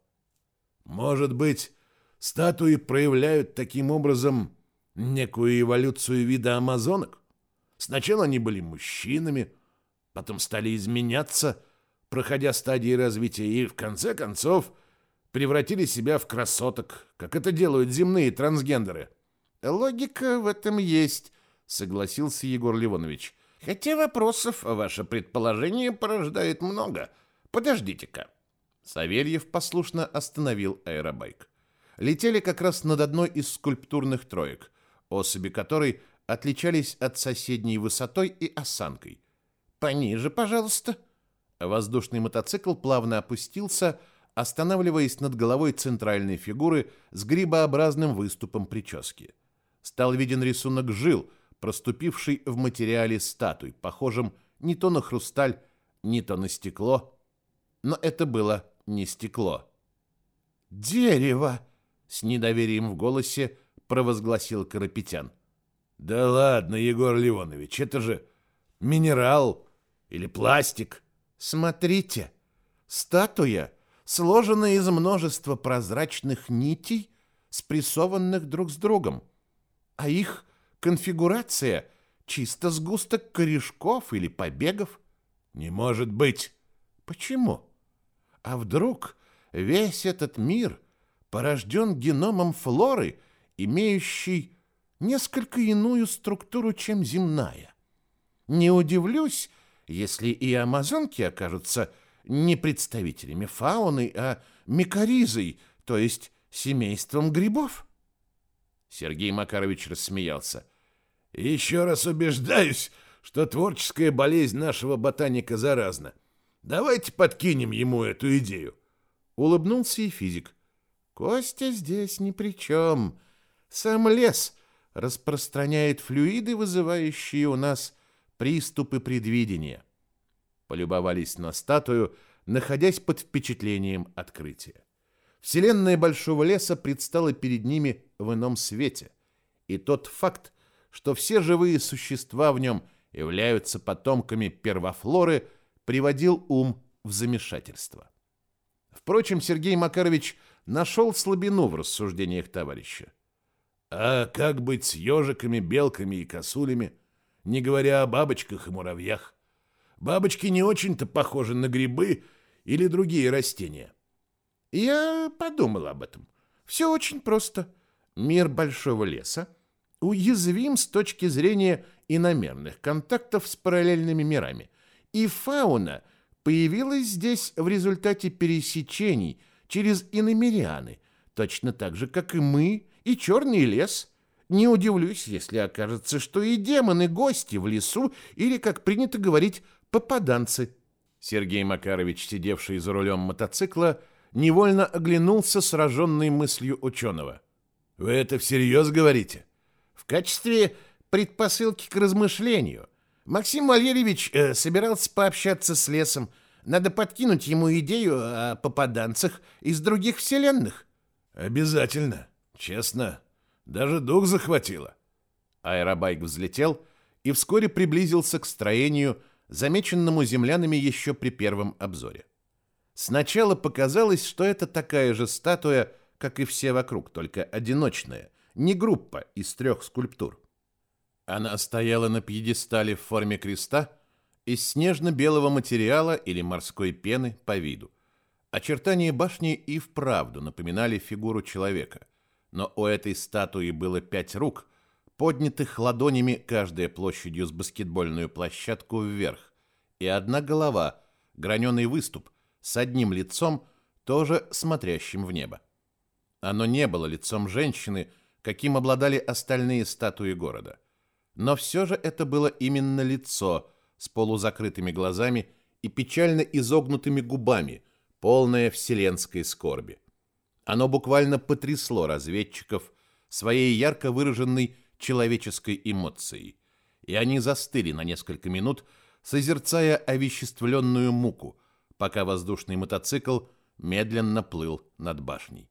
Может быть, статуи проявляют таким образом некую эволюцию вида амазонок? Сначала они были мужчинами, потом стали изменяться, проходя стадии развития, и в конце концов превратили себя в красоток, как это делают земные трансгендеры. Логика в этом есть, согласился Егор Ливонович. Хотя вопросов ваше предположение порождает много. Подождите-ка. Савельев послушно остановил аэробайк. Летели как раз над одной из скульптурных троек, особи которой отличались от соседней высотой и осанкой. Пониже, пожалуйста. Воздушный мотоцикл плавно опустился, останавливаясь над головой центральной фигуры с грибообразным выступом прически. Стал виден рисунок жил, проступивший в материале статуй, похожим не то на хрусталь, не то на стекло. Но это было не стекло. «Дерево!» — с недоверием в голосе провозгласил Карапетян. «Да ладно, Егор Леонович, это же минерал или пластик!» «Смотрите, статуя сложена из множества прозрачных нитей, спрессованных друг с другом, а их конфигурация — чисто сгусток корешков или побегов». «Не может быть!» «Почему?» А вдруг весь этот мир порожден геномом флоры, имеющей несколько иную структуру, чем земная? Не удивлюсь, если и амазонки окажутся не представителями фауны, а микоризой, то есть семейством грибов. Сергей Макарович рассмеялся. «Еще раз убеждаюсь, что творческая болезнь нашего ботаника заразна. Давайте подкинем ему эту идею. Улыбнулся и физик. Костя здесь ни при чем. Сам лес распространяет флюиды, вызывающие у нас приступы предвидения. Полюбовались на статую, находясь под впечатлением открытия. Вселенная Большого леса предстала перед ними в ином свете, и тот факт, что все живые существа в нем являются потомками первофлоры, приводил ум в замешательство. Впрочем, Сергей Макарович нашел слабину в рассуждениях товарища. А как быть с ежиками, белками и косулями, не говоря о бабочках и муравьях? Бабочки не очень-то похожи на грибы или другие растения. Я подумал об этом. Все очень просто. Мир большого леса уязвим с точки зрения иномерных контактов с параллельными мирами. И фауна появилась здесь в результате пересечений через иномерианы, точно так же, как и мы, и черный лес. Не удивлюсь, если окажется, что и демоны гости в лесу, или, как принято говорить, попаданцы. Сергей Макарович, сидевший за рулем мотоцикла, невольно оглянулся, сраженный мыслью ученого. «Вы это всерьез говорите?» «В качестве предпосылки к размышлению. Максим Валерьевич э, собирался пообщаться с лесом. Надо подкинуть ему идею о попаданцах из других вселенных». «Обязательно. Честно. Даже дух захватило». Аэробайк взлетел и вскоре приблизился к строению, замеченному землянами еще при первом обзоре. Сначала показалось, что это такая же статуя, как и все вокруг, только одиночная, не группа из трех скульптур. Она стояла на пьедестале в форме креста из снежно-белого материала или морской пены по виду. Очертания башни и вправду напоминали фигуру человека, но у этой статуи было пять рук, поднятых ладонями, каждая площадью с баскетбольную площадку вверх, и одна голова, граненый выступ, с одним лицом, тоже смотрящим в небо. Оно не было лицом женщины, каким обладали остальные статуи города. Но все же это было именно лицо с полузакрытыми глазами и печально изогнутыми губами, полное вселенской скорби. Оно буквально потрясло разведчиков своей ярко выраженной человеческой эмоцией, и они застыли на несколько минут, созерцая овеществленную муку, пока воздушный мотоцикл медленно плыл над башней.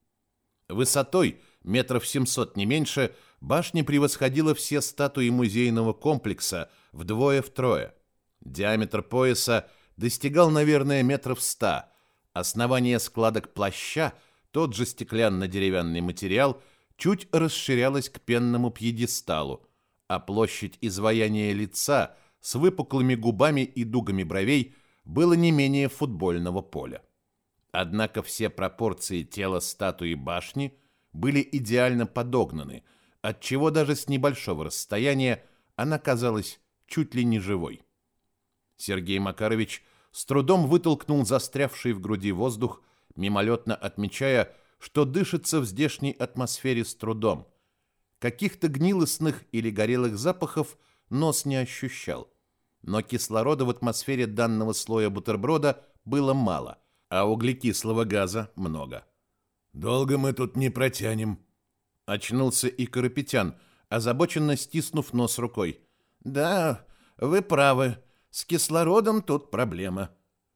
Высотой метров 700 не меньше башня превосходила все статуи музейного комплекса вдвое-втрое. Диаметр пояса достигал, наверное, метров 100. Основание складок плаща, тот же стеклянно-деревянный материал, чуть расширялось к пенному пьедесталу, а площадь изваяния лица с выпуклыми губами и дугами бровей было не менее футбольного поля. Однако все пропорции тела статуи башни были идеально подогнаны, отчего даже с небольшого расстояния она казалась чуть ли не живой. Сергей Макарович с трудом вытолкнул застрявший в груди воздух, мимолетно отмечая, что дышится в здешней атмосфере с трудом. Каких-то гнилостных или горелых запахов нос не ощущал но кислорода в атмосфере данного слоя бутерброда было мало, а углекислого газа много. «Долго мы тут не протянем», — очнулся и Карапетян, озабоченно стиснув нос рукой. «Да, вы правы, с кислородом тут проблема».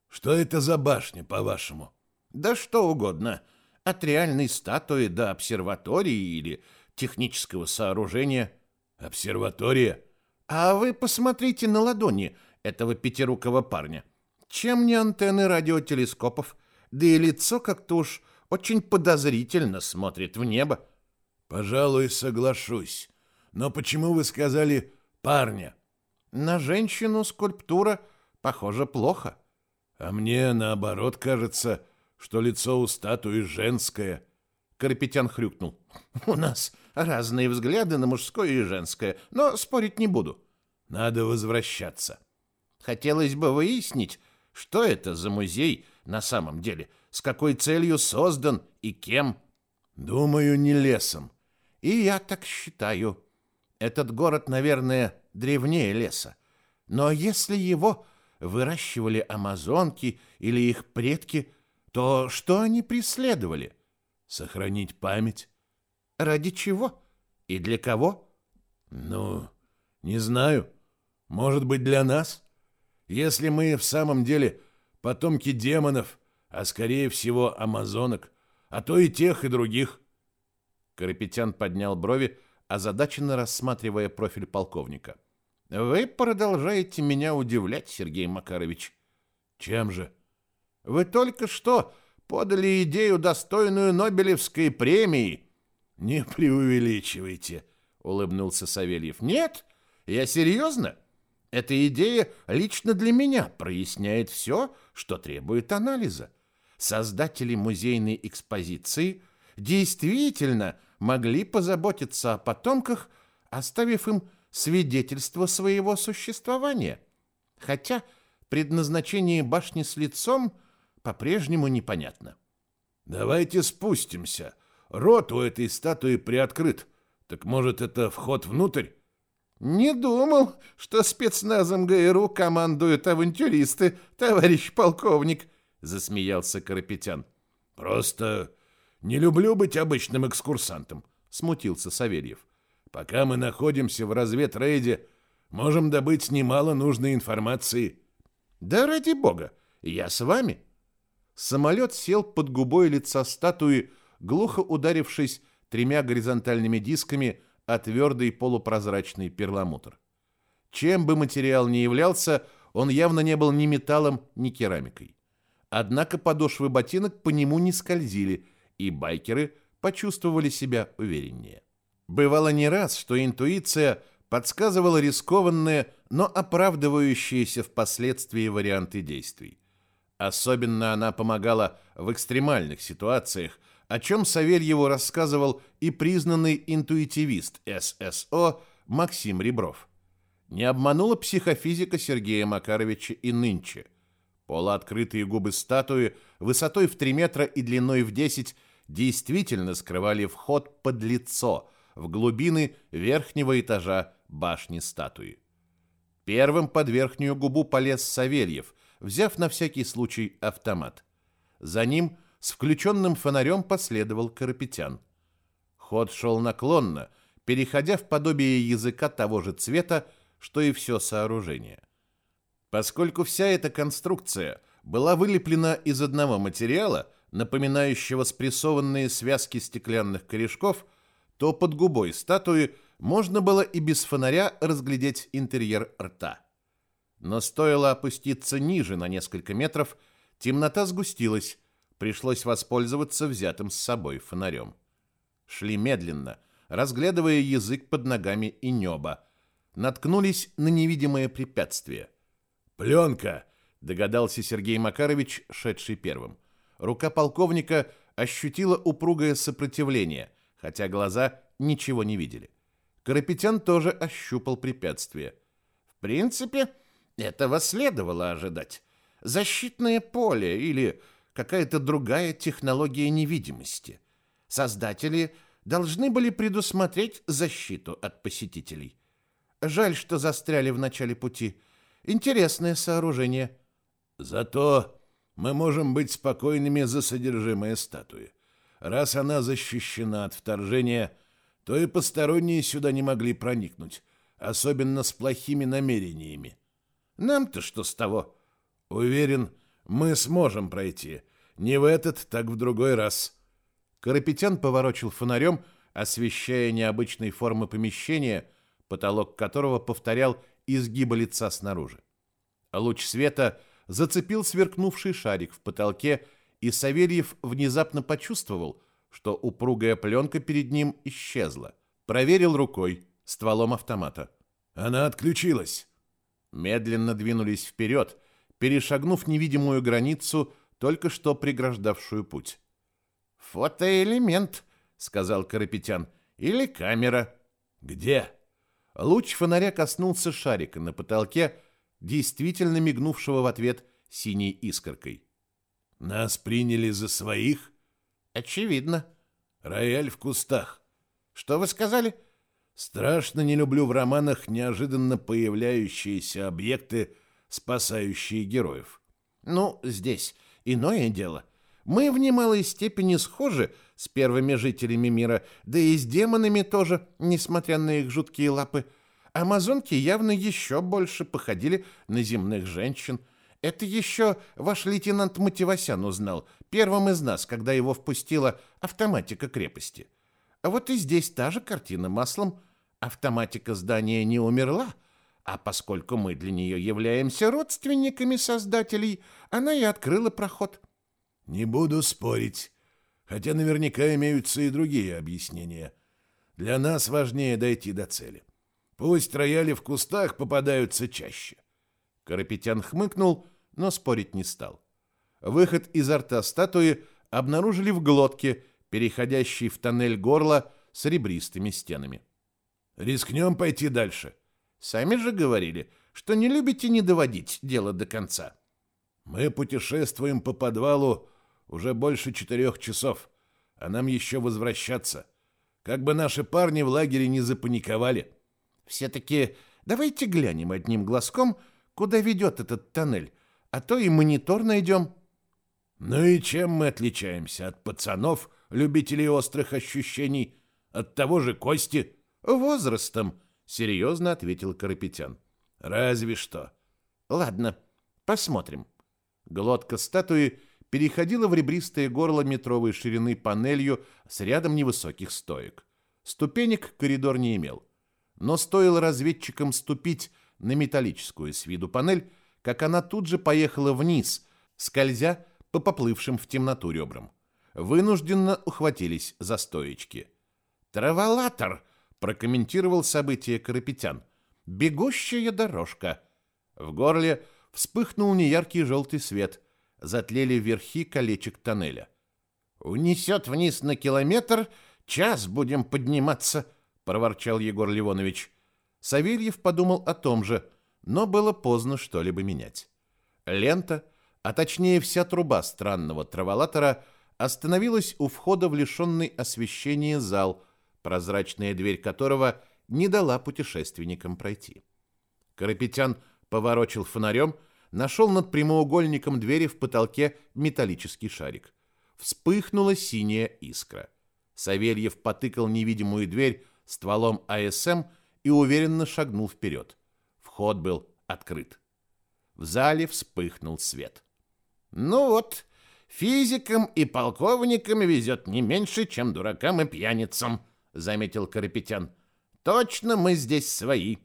«Что это за башня, по-вашему?» «Да что угодно, от реальной статуи до обсерватории или технического сооружения». «Обсерватория?» А вы посмотрите на ладони этого пятирукого парня. Чем не антенны радиотелескопов? Да и лицо как-то уж очень подозрительно смотрит в небо. Пожалуй, соглашусь. Но почему вы сказали «парня»? На женщину скульптура похоже плохо. А мне, наоборот, кажется, что лицо у статуи женское. Карапетян хрюкнул. У нас разные взгляды на мужское и женское, но спорить не буду. Надо возвращаться. Хотелось бы выяснить, что это за музей на самом деле, с какой целью создан и кем. Думаю, не лесом. И я так считаю. Этот город, наверное, древнее леса. Но если его выращивали амазонки или их предки, то что они преследовали? Сохранить память. Ради чего? И для кого? Ну, не знаю. Может быть, для нас? Если мы в самом деле потомки демонов, а скорее всего амазонок, а то и тех, и других. Карапетян поднял брови, озадаченно рассматривая профиль полковника. Вы продолжаете меня удивлять, Сергей Макарович. Чем же? Вы только что подали идею, достойную Нобелевской премии. Не преувеличивайте, улыбнулся Савельев. Нет, я серьезно. Эта идея лично для меня проясняет все, что требует анализа. Создатели музейной экспозиции действительно могли позаботиться о потомках, оставив им свидетельство своего существования. Хотя предназначение башни с лицом по-прежнему непонятно. Давайте спустимся. Рот у этой статуи приоткрыт. Так может, это вход внутрь? Не думал, что спецназом ГРУ командуют авантюристы, товарищ полковник, засмеялся Карапетян. Просто не люблю быть обычным экскурсантом, смутился Савельев. Пока мы находимся в разведрейде, можем добыть немало нужной информации. Да ради бога, я с вами. Самолет сел под губой лица статуи, глухо ударившись тремя горизонтальными дисками о твердый полупрозрачный перламутр. Чем бы материал ни являлся, он явно не был ни металлом, ни керамикой. Однако подошвы ботинок по нему не скользили, и байкеры почувствовали себя увереннее. Бывало не раз, что интуиция подсказывала рискованные, но оправдывающиеся впоследствии варианты действий. Особенно она помогала в экстремальных ситуациях, о чем Савельеву рассказывал и признанный интуитивист ССО Максим Ребров. Не обманула психофизика Сергея Макаровича и нынче. Полуоткрытые губы статуи высотой в 3 метра и длиной в 10 действительно скрывали вход под лицо в глубины верхнего этажа башни статуи. Первым под верхнюю губу полез Савельев – взяв на всякий случай автомат. За ним с включенным фонарем последовал Карапетян. Ход шел наклонно, переходя в подобие языка того же цвета, что и все сооружение. Поскольку вся эта конструкция была вылеплена из одного материала, напоминающего спрессованные связки стеклянных корешков, то под губой статуи можно было и без фонаря разглядеть интерьер рта. Но стоило опуститься ниже на несколько метров, темнота сгустилась, пришлось воспользоваться взятым с собой фонарем. Шли медленно, разглядывая язык под ногами и небо. Наткнулись на невидимое препятствие. «Пленка!» — догадался Сергей Макарович, шедший первым. Рука полковника ощутила упругое сопротивление, хотя глаза ничего не видели. Карапетян тоже ощупал препятствие. «В принципе...» Этого следовало ожидать. Защитное поле или какая-то другая технология невидимости. Создатели должны были предусмотреть защиту от посетителей. Жаль, что застряли в начале пути. Интересное сооружение. Зато мы можем быть спокойными за содержимое статуи. Раз она защищена от вторжения, то и посторонние сюда не могли проникнуть, особенно с плохими намерениями. Нам-то что с того? Уверен, мы сможем пройти. Не в этот, так в другой раз. Карапетян поворочил фонарем, освещая необычной формы помещения, потолок которого повторял изгибы лица снаружи. Луч света зацепил сверкнувший шарик в потолке, и Савельев внезапно почувствовал, что упругая пленка перед ним исчезла. Проверил рукой, стволом автомата. Она отключилась медленно двинулись вперед, перешагнув невидимую границу, только что преграждавшую путь. «Фотоэлемент», — сказал Карапетян, — «или камера». «Где?» Луч фонаря коснулся шарика на потолке, действительно мигнувшего в ответ синей искоркой. «Нас приняли за своих?» «Очевидно». «Рояль в кустах». «Что вы сказали?» Страшно не люблю в романах неожиданно появляющиеся объекты, спасающие героев. Ну, здесь иное дело. Мы в немалой степени схожи с первыми жителями мира, да и с демонами тоже, несмотря на их жуткие лапы. Амазонки явно еще больше походили на земных женщин. Это еще ваш лейтенант Мативасян узнал, первым из нас, когда его впустила автоматика крепости. А вот и здесь та же картина маслом. Автоматика здания не умерла, а поскольку мы для нее являемся родственниками создателей, она и открыла проход. Не буду спорить, хотя наверняка имеются и другие объяснения. Для нас важнее дойти до цели. Пусть рояли в кустах попадаются чаще. Карапетян хмыкнул, но спорить не стал. Выход изо рта статуи обнаружили в глотке, переходящей в тоннель горла с ребристыми стенами. «Рискнем пойти дальше», Сами же говорили, что не любите не доводить дело до конца. Мы путешествуем по подвалу уже больше четырех часов, а нам еще возвращаться. Как бы наши парни в лагере не запаниковали. Все-таки давайте глянем одним глазком, куда ведет этот тоннель, а то и монитор найдем. Ну и чем мы отличаемся от пацанов, любителей острых ощущений, от того же Кости? Возрастом, серьезно ответил Карапетян. Разве что. Ладно, посмотрим. Глотка статуи переходила в ребристое горло метровой ширины панелью с рядом невысоких стоек. Ступенек коридор не имел. Но стоило разведчикам ступить на металлическую с виду панель, как она тут же поехала вниз, скользя по поплывшим в темноту ребрам. Вынужденно ухватились за стоечки. «Траволатор!» прокомментировал событие Карапетян. «Бегущая дорожка». В горле вспыхнул неяркий желтый свет. Затлели верхи колечек тоннеля. «Унесет вниз на километр, час будем подниматься», — проворчал Егор Ливонович. Савельев подумал о том же, но было поздно что-либо менять. Лента, а точнее вся труба странного траволатора, остановилась у входа в лишенный освещения зал — прозрачная дверь которого не дала путешественникам пройти. Карапетян поворочил фонарем, нашел над прямоугольником двери в потолке металлический шарик. Вспыхнула синяя искра. Савельев потыкал невидимую дверь стволом АСМ и уверенно шагнул вперед. Вход был открыт. В зале вспыхнул свет. «Ну вот, физикам и полковникам везет не меньше, чем дуракам и пьяницам», — заметил Карапетян. «Точно мы здесь свои».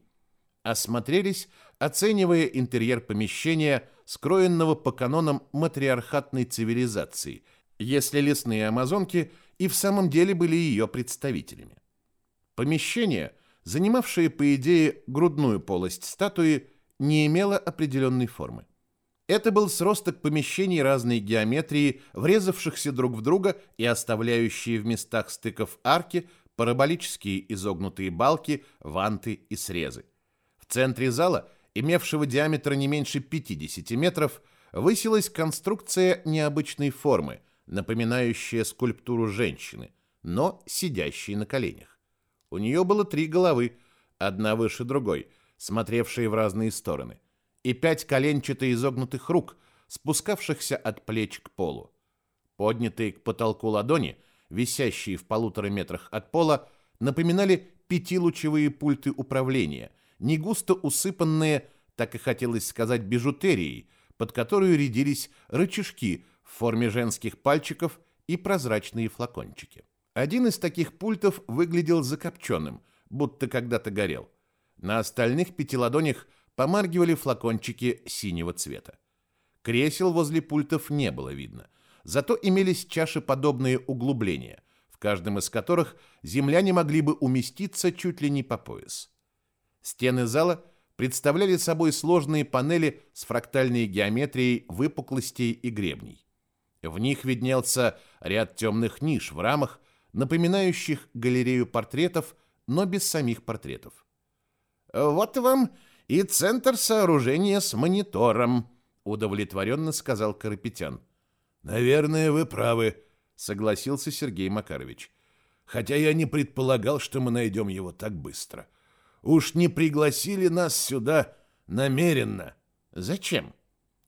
Осмотрелись, оценивая интерьер помещения, скроенного по канонам матриархатной цивилизации, если лесные амазонки и в самом деле были ее представителями. Помещение, занимавшее, по идее, грудную полость статуи, не имело определенной формы. Это был сросток помещений разной геометрии, врезавшихся друг в друга и оставляющие в местах стыков арки, параболические изогнутые балки, ванты и срезы. В центре зала, имевшего диаметр не меньше 50 метров, высилась конструкция необычной формы, напоминающая скульптуру женщины, но сидящей на коленях. У нее было три головы, одна выше другой, смотревшие в разные стороны, и пять коленчато изогнутых рук, спускавшихся от плеч к полу. Поднятые к потолку ладони – висящие в полутора метрах от пола, напоминали пятилучевые пульты управления, не густо усыпанные, так и хотелось сказать, бижутерией, под которую рядились рычажки в форме женских пальчиков и прозрачные флакончики. Один из таких пультов выглядел закопченным, будто когда-то горел. На остальных пяти ладонях помаргивали флакончики синего цвета. Кресел возле пультов не было видно – Зато имелись чашеподобные углубления, в каждом из которых земляне могли бы уместиться чуть ли не по пояс. Стены зала представляли собой сложные панели с фрактальной геометрией выпуклостей и гребней. В них виднелся ряд темных ниш в рамах, напоминающих галерею портретов, но без самих портретов. «Вот вам и центр сооружения с монитором», — удовлетворенно сказал Карапетян. Наверное, вы правы, согласился Сергей Макарович. Хотя я не предполагал, что мы найдем его так быстро. Уж не пригласили нас сюда намеренно. Зачем?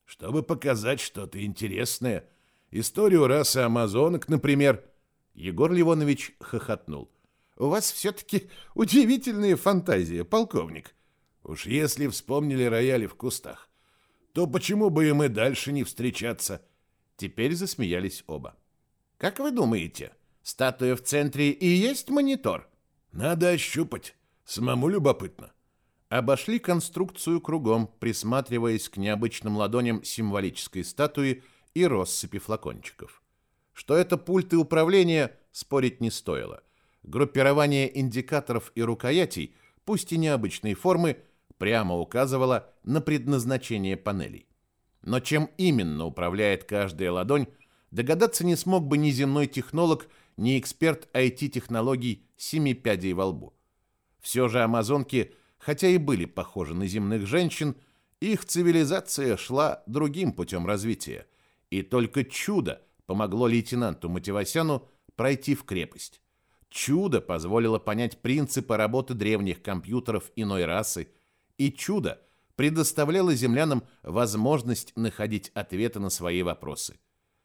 Чтобы показать что-то интересное. Историю расы амазонок, например. Егор Ливонович хохотнул. У вас все-таки удивительные фантазии, полковник. Уж если вспомнили рояли в кустах. то почему бы им и дальше не встречаться? Теперь засмеялись оба. Как вы думаете, статуя в центре и есть монитор? Надо ощупать. Самому любопытно. Обошли конструкцию кругом, присматриваясь к необычным ладоням символической статуи и россыпи флакончиков. Что это пульты управления, спорить не стоило. Группирование индикаторов и рукоятей, пусть и необычной формы, прямо указывало на предназначение панелей. Но чем именно управляет каждая ладонь, догадаться не смог бы ни земной технолог, ни эксперт IT-технологий семи пядей во лбу. Все же амазонки, хотя и были похожи на земных женщин, их цивилизация шла другим путем развития, и только чудо помогло лейтенанту Мативасяну пройти в крепость. Чудо позволило понять принципы работы древних компьютеров иной расы, и чудо предоставляло землянам возможность находить ответы на свои вопросы.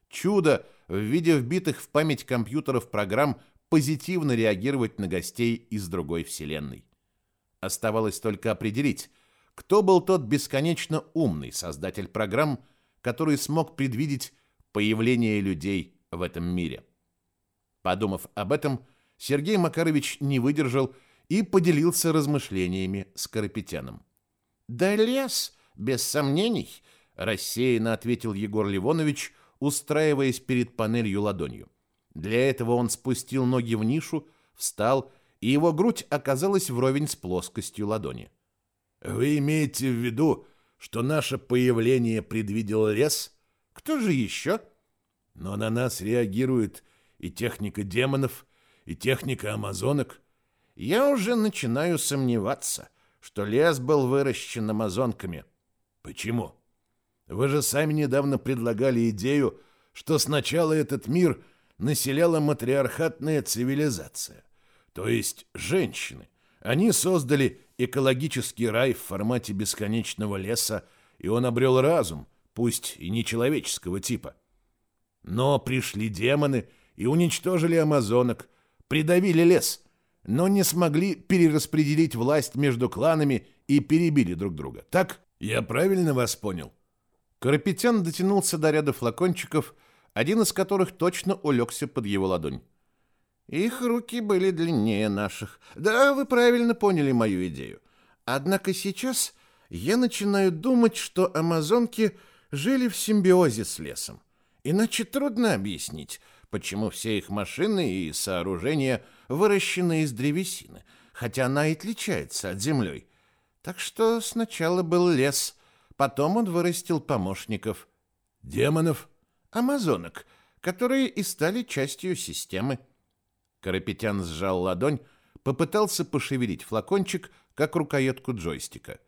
Чудо в виде вбитых в память компьютеров программ позитивно реагировать на гостей из другой вселенной. Оставалось только определить, кто был тот бесконечно умный создатель программ, который смог предвидеть появление людей в этом мире. Подумав об этом, Сергей Макарович не выдержал и поделился размышлениями с Карапетяном. «Да лес, без сомнений», — рассеянно ответил Егор Ливонович, устраиваясь перед панелью ладонью. Для этого он спустил ноги в нишу, встал, и его грудь оказалась вровень с плоскостью ладони. «Вы имеете в виду, что наше появление предвидел лес? Кто же еще?» «Но на нас реагирует и техника демонов, и техника амазонок». «Я уже начинаю сомневаться», что лес был выращен амазонками. Почему? Вы же сами недавно предлагали идею, что сначала этот мир населяла матриархатная цивилизация, то есть женщины. Они создали экологический рай в формате бесконечного леса, и он обрел разум, пусть и не человеческого типа. Но пришли демоны и уничтожили амазонок, придавили лес – но не смогли перераспределить власть между кланами и перебили друг друга. Так? Я правильно вас понял? Карапетян дотянулся до ряда флакончиков, один из которых точно улегся под его ладонь. Их руки были длиннее наших. Да, вы правильно поняли мою идею. Однако сейчас я начинаю думать, что амазонки жили в симбиозе с лесом. Иначе трудно объяснить, почему все их машины и сооружения выращены из древесины, хотя она и отличается от землей. Так что сначала был лес, потом он вырастил помощников. Демонов? Амазонок, которые и стали частью системы. Карапетян сжал ладонь, попытался пошевелить флакончик, как рукоятку джойстика.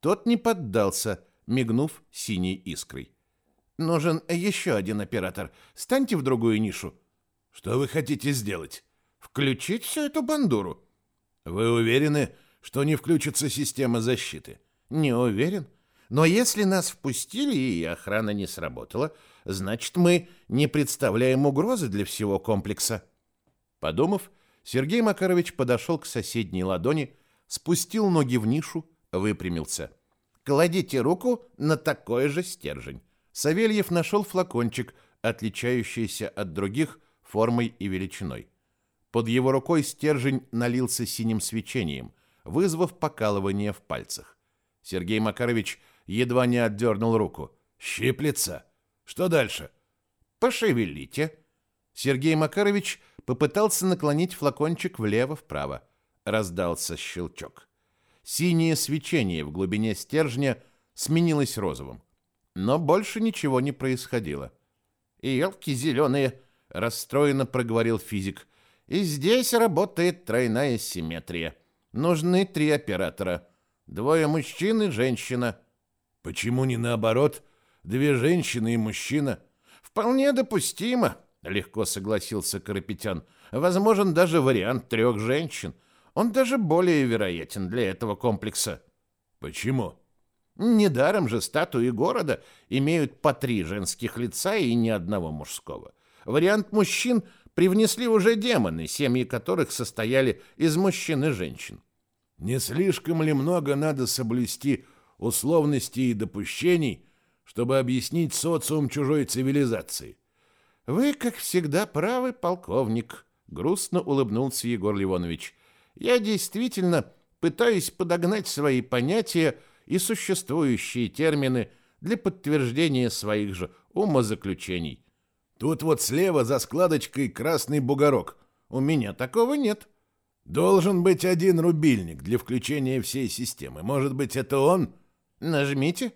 Тот не поддался, мигнув синей искрой. Нужен еще один оператор. Станьте в другую нишу. Что вы хотите сделать? Включить всю эту бандуру. Вы уверены, что не включится система защиты? Не уверен. Но если нас впустили и охрана не сработала, значит, мы не представляем угрозы для всего комплекса. Подумав, Сергей Макарович подошел к соседней ладони, спустил ноги в нишу, выпрямился. Кладите руку на такой же стержень. Савельев нашел флакончик, отличающийся от других формой и величиной. Под его рукой стержень налился синим свечением, вызвав покалывание в пальцах. Сергей Макарович едва не отдернул руку. «Щиплется? Что дальше?» «Пошевелите». Сергей Макарович попытался наклонить флакончик влево-вправо. Раздался щелчок. Синее свечение в глубине стержня сменилось розовым. Но больше ничего не происходило. «Елки зеленые!» — расстроенно проговорил физик. «И здесь работает тройная симметрия. Нужны три оператора. Двое мужчин и женщина». «Почему не наоборот? Две женщины и мужчина?» «Вполне допустимо», — легко согласился Карапетян. «Возможен даже вариант трех женщин. Он даже более вероятен для этого комплекса». «Почему?» Недаром же статуи города имеют по три женских лица и ни одного мужского. Вариант мужчин привнесли уже демоны, семьи которых состояли из мужчин и женщин. Не слишком ли много надо соблюсти условностей и допущений, чтобы объяснить социум чужой цивилизации. Вы, как всегда, правы, полковник, грустно улыбнулся Егор Ливонович. Я действительно пытаюсь подогнать свои понятия и существующие термины для подтверждения своих же умозаключений. Тут вот слева за складочкой красный бугорок. У меня такого нет. Должен быть один рубильник для включения всей системы. Может быть, это он? Нажмите.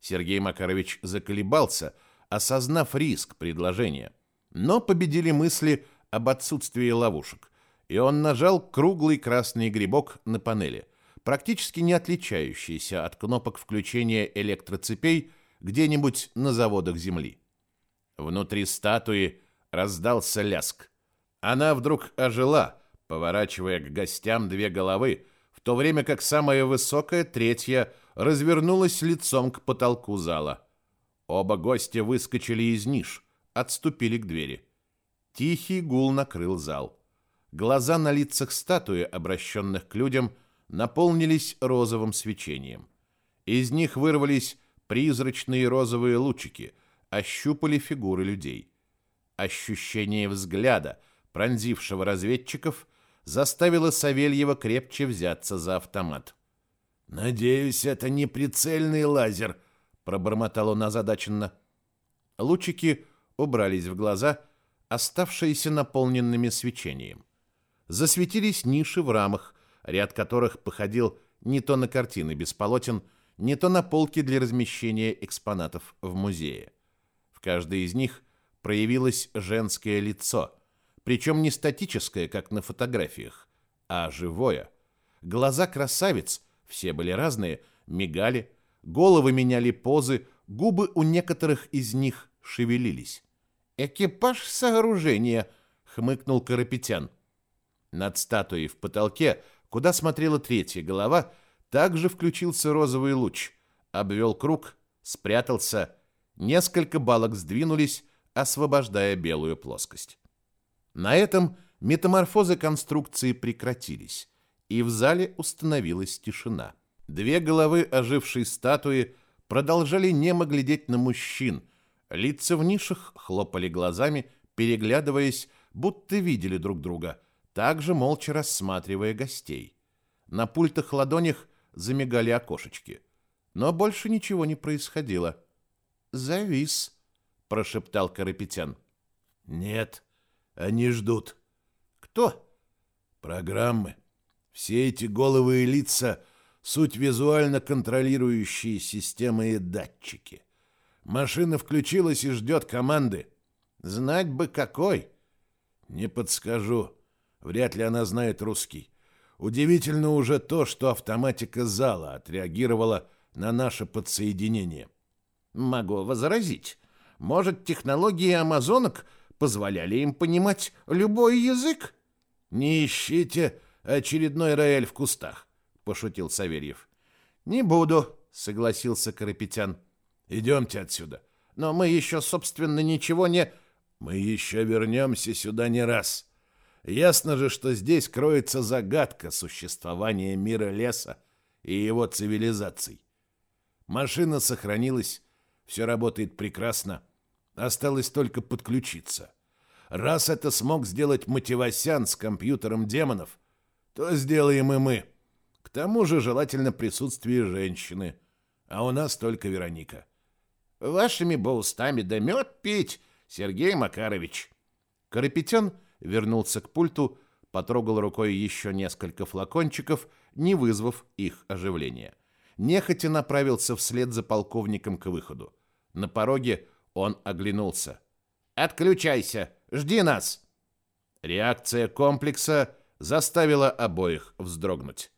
Сергей Макарович заколебался, осознав риск предложения. Но победили мысли об отсутствии ловушек, и он нажал круглый красный грибок на панели, практически не отличающийся от кнопок включения электроцепей где-нибудь на заводах Земли. Внутри статуи раздался ляск. Она вдруг ожила, поворачивая к гостям две головы, в то время как самая высокая, третья, развернулась лицом к потолку зала. Оба гостя выскочили из ниш, отступили к двери. Тихий гул накрыл зал. Глаза на лицах статуи, обращенных к людям, наполнились розовым свечением. Из них вырвались призрачные розовые лучики, ощупали фигуры людей. Ощущение взгляда, пронзившего разведчиков, заставило Савельева крепче взяться за автомат. «Надеюсь, это не прицельный лазер», — пробормотал он озадаченно. Лучики убрались в глаза, оставшиеся наполненными свечением. Засветились ниши в рамах, ряд которых походил не то на картины без полотен, не то на полки для размещения экспонатов в музее. В каждой из них проявилось женское лицо, причем не статическое, как на фотографиях, а живое. Глаза красавиц, все были разные, мигали, головы меняли позы, губы у некоторых из них шевелились. «Экипаж сооружения», — хмыкнул Карапетян. Над статуей в потолке, куда смотрела третья голова, также включился розовый луч, обвел круг, спрятался, несколько балок сдвинулись, освобождая белую плоскость. На этом метаморфозы конструкции прекратились, и в зале установилась тишина. Две головы ожившей статуи продолжали немо глядеть на мужчин, лица в нишах хлопали глазами, переглядываясь, будто видели друг друга, также молча рассматривая гостей. На пультах-ладонях замигали окошечки. Но больше ничего не происходило. «Завис», — прошептал Карапетян. «Нет, они ждут». «Кто?» «Программы. Все эти головы и лица — суть визуально контролирующие системы и датчики. Машина включилась и ждет команды. Знать бы какой!» «Не подскажу. Вряд ли она знает русский. Удивительно уже то, что автоматика зала отреагировала на наше подсоединение. Могу возразить. Может, технологии амазонок позволяли им понимать любой язык? Не ищите очередной рояль в кустах, пошутил Савельев. Не буду, согласился Карапетян. Идемте отсюда. Но мы еще, собственно, ничего не... Мы еще вернемся сюда не раз. Ясно же, что здесь кроется загадка существования мира леса и его цивилизаций. Машина сохранилась, все работает прекрасно. Осталось только подключиться. Раз это смог сделать Мативасян с компьютером демонов, то сделаем и мы. К тому же желательно присутствие женщины. А у нас только Вероника. Вашими бы устами да мед пить, Сергей Макарович. Карапетян вернулся к пульту, потрогал рукой еще несколько флакончиков, не вызвав их оживления. Нехотя направился вслед за полковником к выходу. На пороге он оглянулся. «Отключайся! Жди нас!» Реакция комплекса заставила обоих вздрогнуть.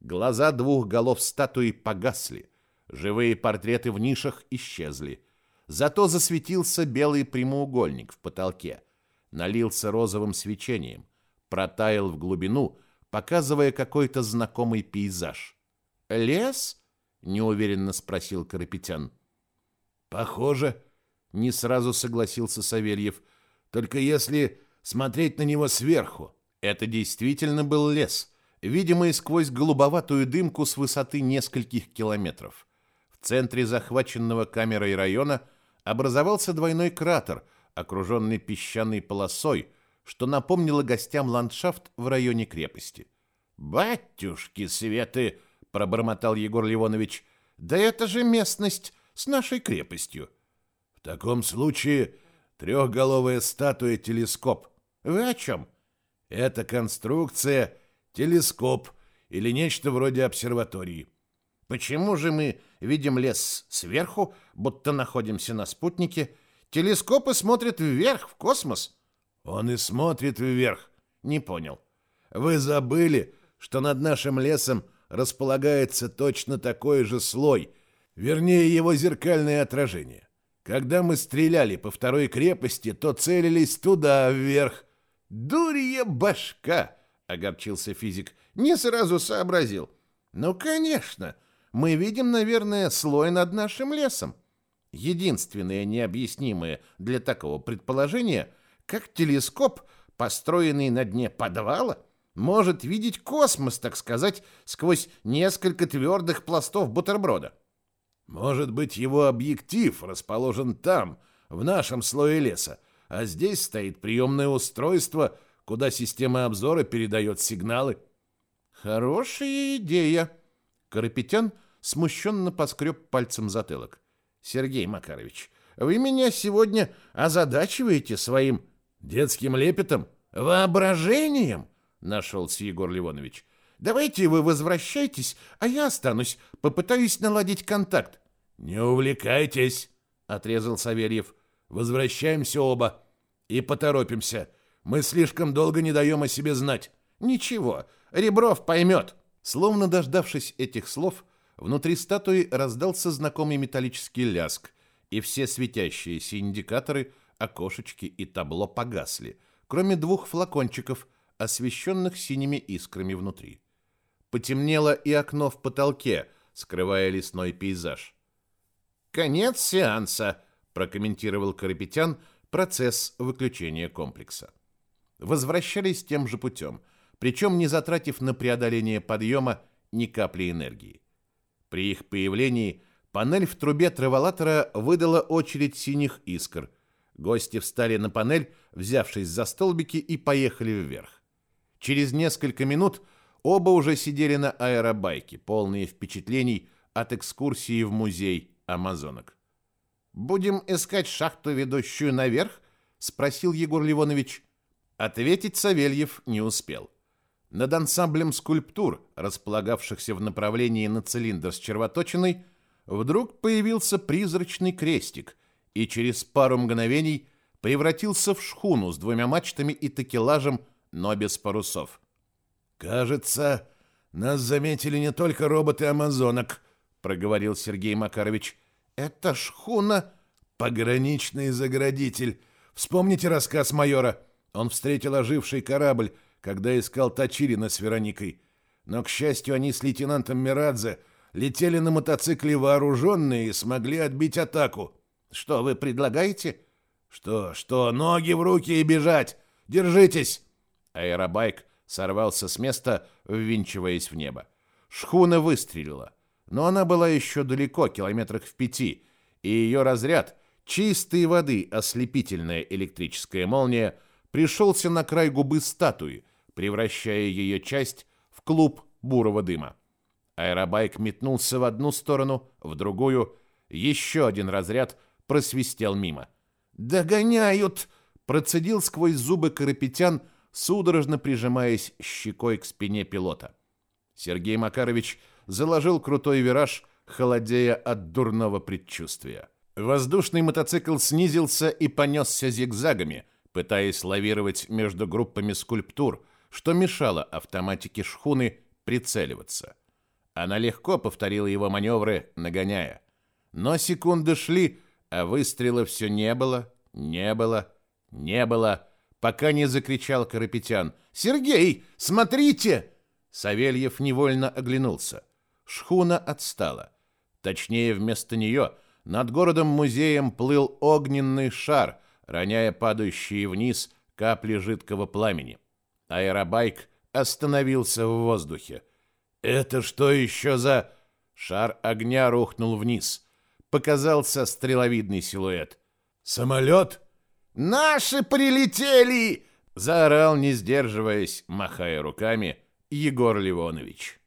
Глаза двух голов статуи погасли. Живые портреты в нишах исчезли. Зато засветился белый прямоугольник в потолке налился розовым свечением, протаял в глубину, показывая какой-то знакомый пейзаж. «Лес?» — неуверенно спросил Карапетян. «Похоже», — не сразу согласился Савельев, «только если смотреть на него сверху». Это действительно был лес, видимый сквозь голубоватую дымку с высоты нескольких километров. В центре захваченного камерой района образовался двойной кратер, окруженный песчаной полосой, что напомнило гостям ландшафт в районе крепости. «Батюшки светы!» — пробормотал Егор Ливонович. «Да это же местность с нашей крепостью!» «В таком случае трехголовая статуя-телескоп». «Вы о чем?» «Это конструкция телескоп или нечто вроде обсерватории». «Почему же мы видим лес сверху, будто находимся на спутнике? Телескопы смотрят вверх, в космос». «Он и смотрит вверх». «Не понял». «Вы забыли, что над нашим лесом располагается точно такой же слой, вернее его зеркальное отражение. Когда мы стреляли по второй крепости, то целились туда, вверх. «Дурья башка!» — огорчился физик. «Не сразу сообразил». «Ну, конечно, мы видим, наверное, слой над нашим лесом. Единственное необъяснимое для такого предположения, как телескоп, построенный на дне подвала, — может видеть космос, так сказать, сквозь несколько твердых пластов бутерброда. Может быть, его объектив расположен там, в нашем слое леса, а здесь стоит приемное устройство, куда система обзора передает сигналы. Хорошая идея. Карапетян смущенно поскреб пальцем затылок. Сергей Макарович, вы меня сегодня озадачиваете своим детским лепетом, воображением. Нашелся Егор Ливонович. Давайте вы возвращайтесь, а я останусь, попытаюсь наладить контакт. Не увлекайтесь, отрезал Савельев. Возвращаемся оба и поторопимся. Мы слишком долго не даем о себе знать. Ничего, Ребров поймет. Словно дождавшись этих слов, внутри статуи раздался знакомый металлический ляск, и все светящиеся индикаторы, окошечки и табло погасли, кроме двух флакончиков – освещенных синими искрами внутри. Потемнело и окно в потолке, скрывая лесной пейзаж. «Конец сеанса», — прокомментировал Карапетян процесс выключения комплекса. Возвращались тем же путем, причем не затратив на преодоление подъема ни капли энергии. При их появлении панель в трубе траволатора выдала очередь синих искр. Гости встали на панель, взявшись за столбики, и поехали вверх. Через несколько минут оба уже сидели на аэробайке, полные впечатлений от экскурсии в музей амазонок. «Будем искать шахту, ведущую наверх?» — спросил Егор Ливонович. Ответить Савельев не успел. Над ансамблем скульптур, располагавшихся в направлении на цилиндр с червоточиной, вдруг появился призрачный крестик и через пару мгновений превратился в шхуну с двумя мачтами и такелажем но без парусов. «Кажется, нас заметили не только роботы-амазонок», — проговорил Сергей Макарович. «Это шхуна...» «Пограничный заградитель. Вспомните рассказ майора. Он встретил оживший корабль, когда искал Тачирина с Вероникой. Но, к счастью, они с лейтенантом Мирадзе летели на мотоцикле вооруженные и смогли отбить атаку. Что вы предлагаете? Что, что, ноги в руки и бежать! Держитесь!» Аэробайк сорвался с места, ввинчиваясь в небо. Шхуна выстрелила, но она была еще далеко, километрах в пяти, и ее разряд, чистой воды ослепительная электрическая молния, пришелся на край губы статуи, превращая ее часть в клуб бурого дыма. Аэробайк метнулся в одну сторону, в другую. Еще один разряд просвистел мимо. «Догоняют!» – процедил сквозь зубы Карапетян – судорожно прижимаясь щекой к спине пилота. Сергей Макарович заложил крутой вираж, холодея от дурного предчувствия. Воздушный мотоцикл снизился и понесся зигзагами, пытаясь лавировать между группами скульптур, что мешало автоматике шхуны прицеливаться. Она легко повторила его маневры, нагоняя. Но секунды шли, а выстрела все не было, не было, не было, пока не закричал Карапетян. «Сергей, смотрите!» Савельев невольно оглянулся. Шхуна отстала. Точнее, вместо нее над городом-музеем плыл огненный шар, роняя падающие вниз капли жидкого пламени. Аэробайк остановился в воздухе. «Это что еще за...» Шар огня рухнул вниз. Показался стреловидный силуэт. «Самолет?» «Наши прилетели!» — заорал, не сдерживаясь, махая руками, Егор Ливонович.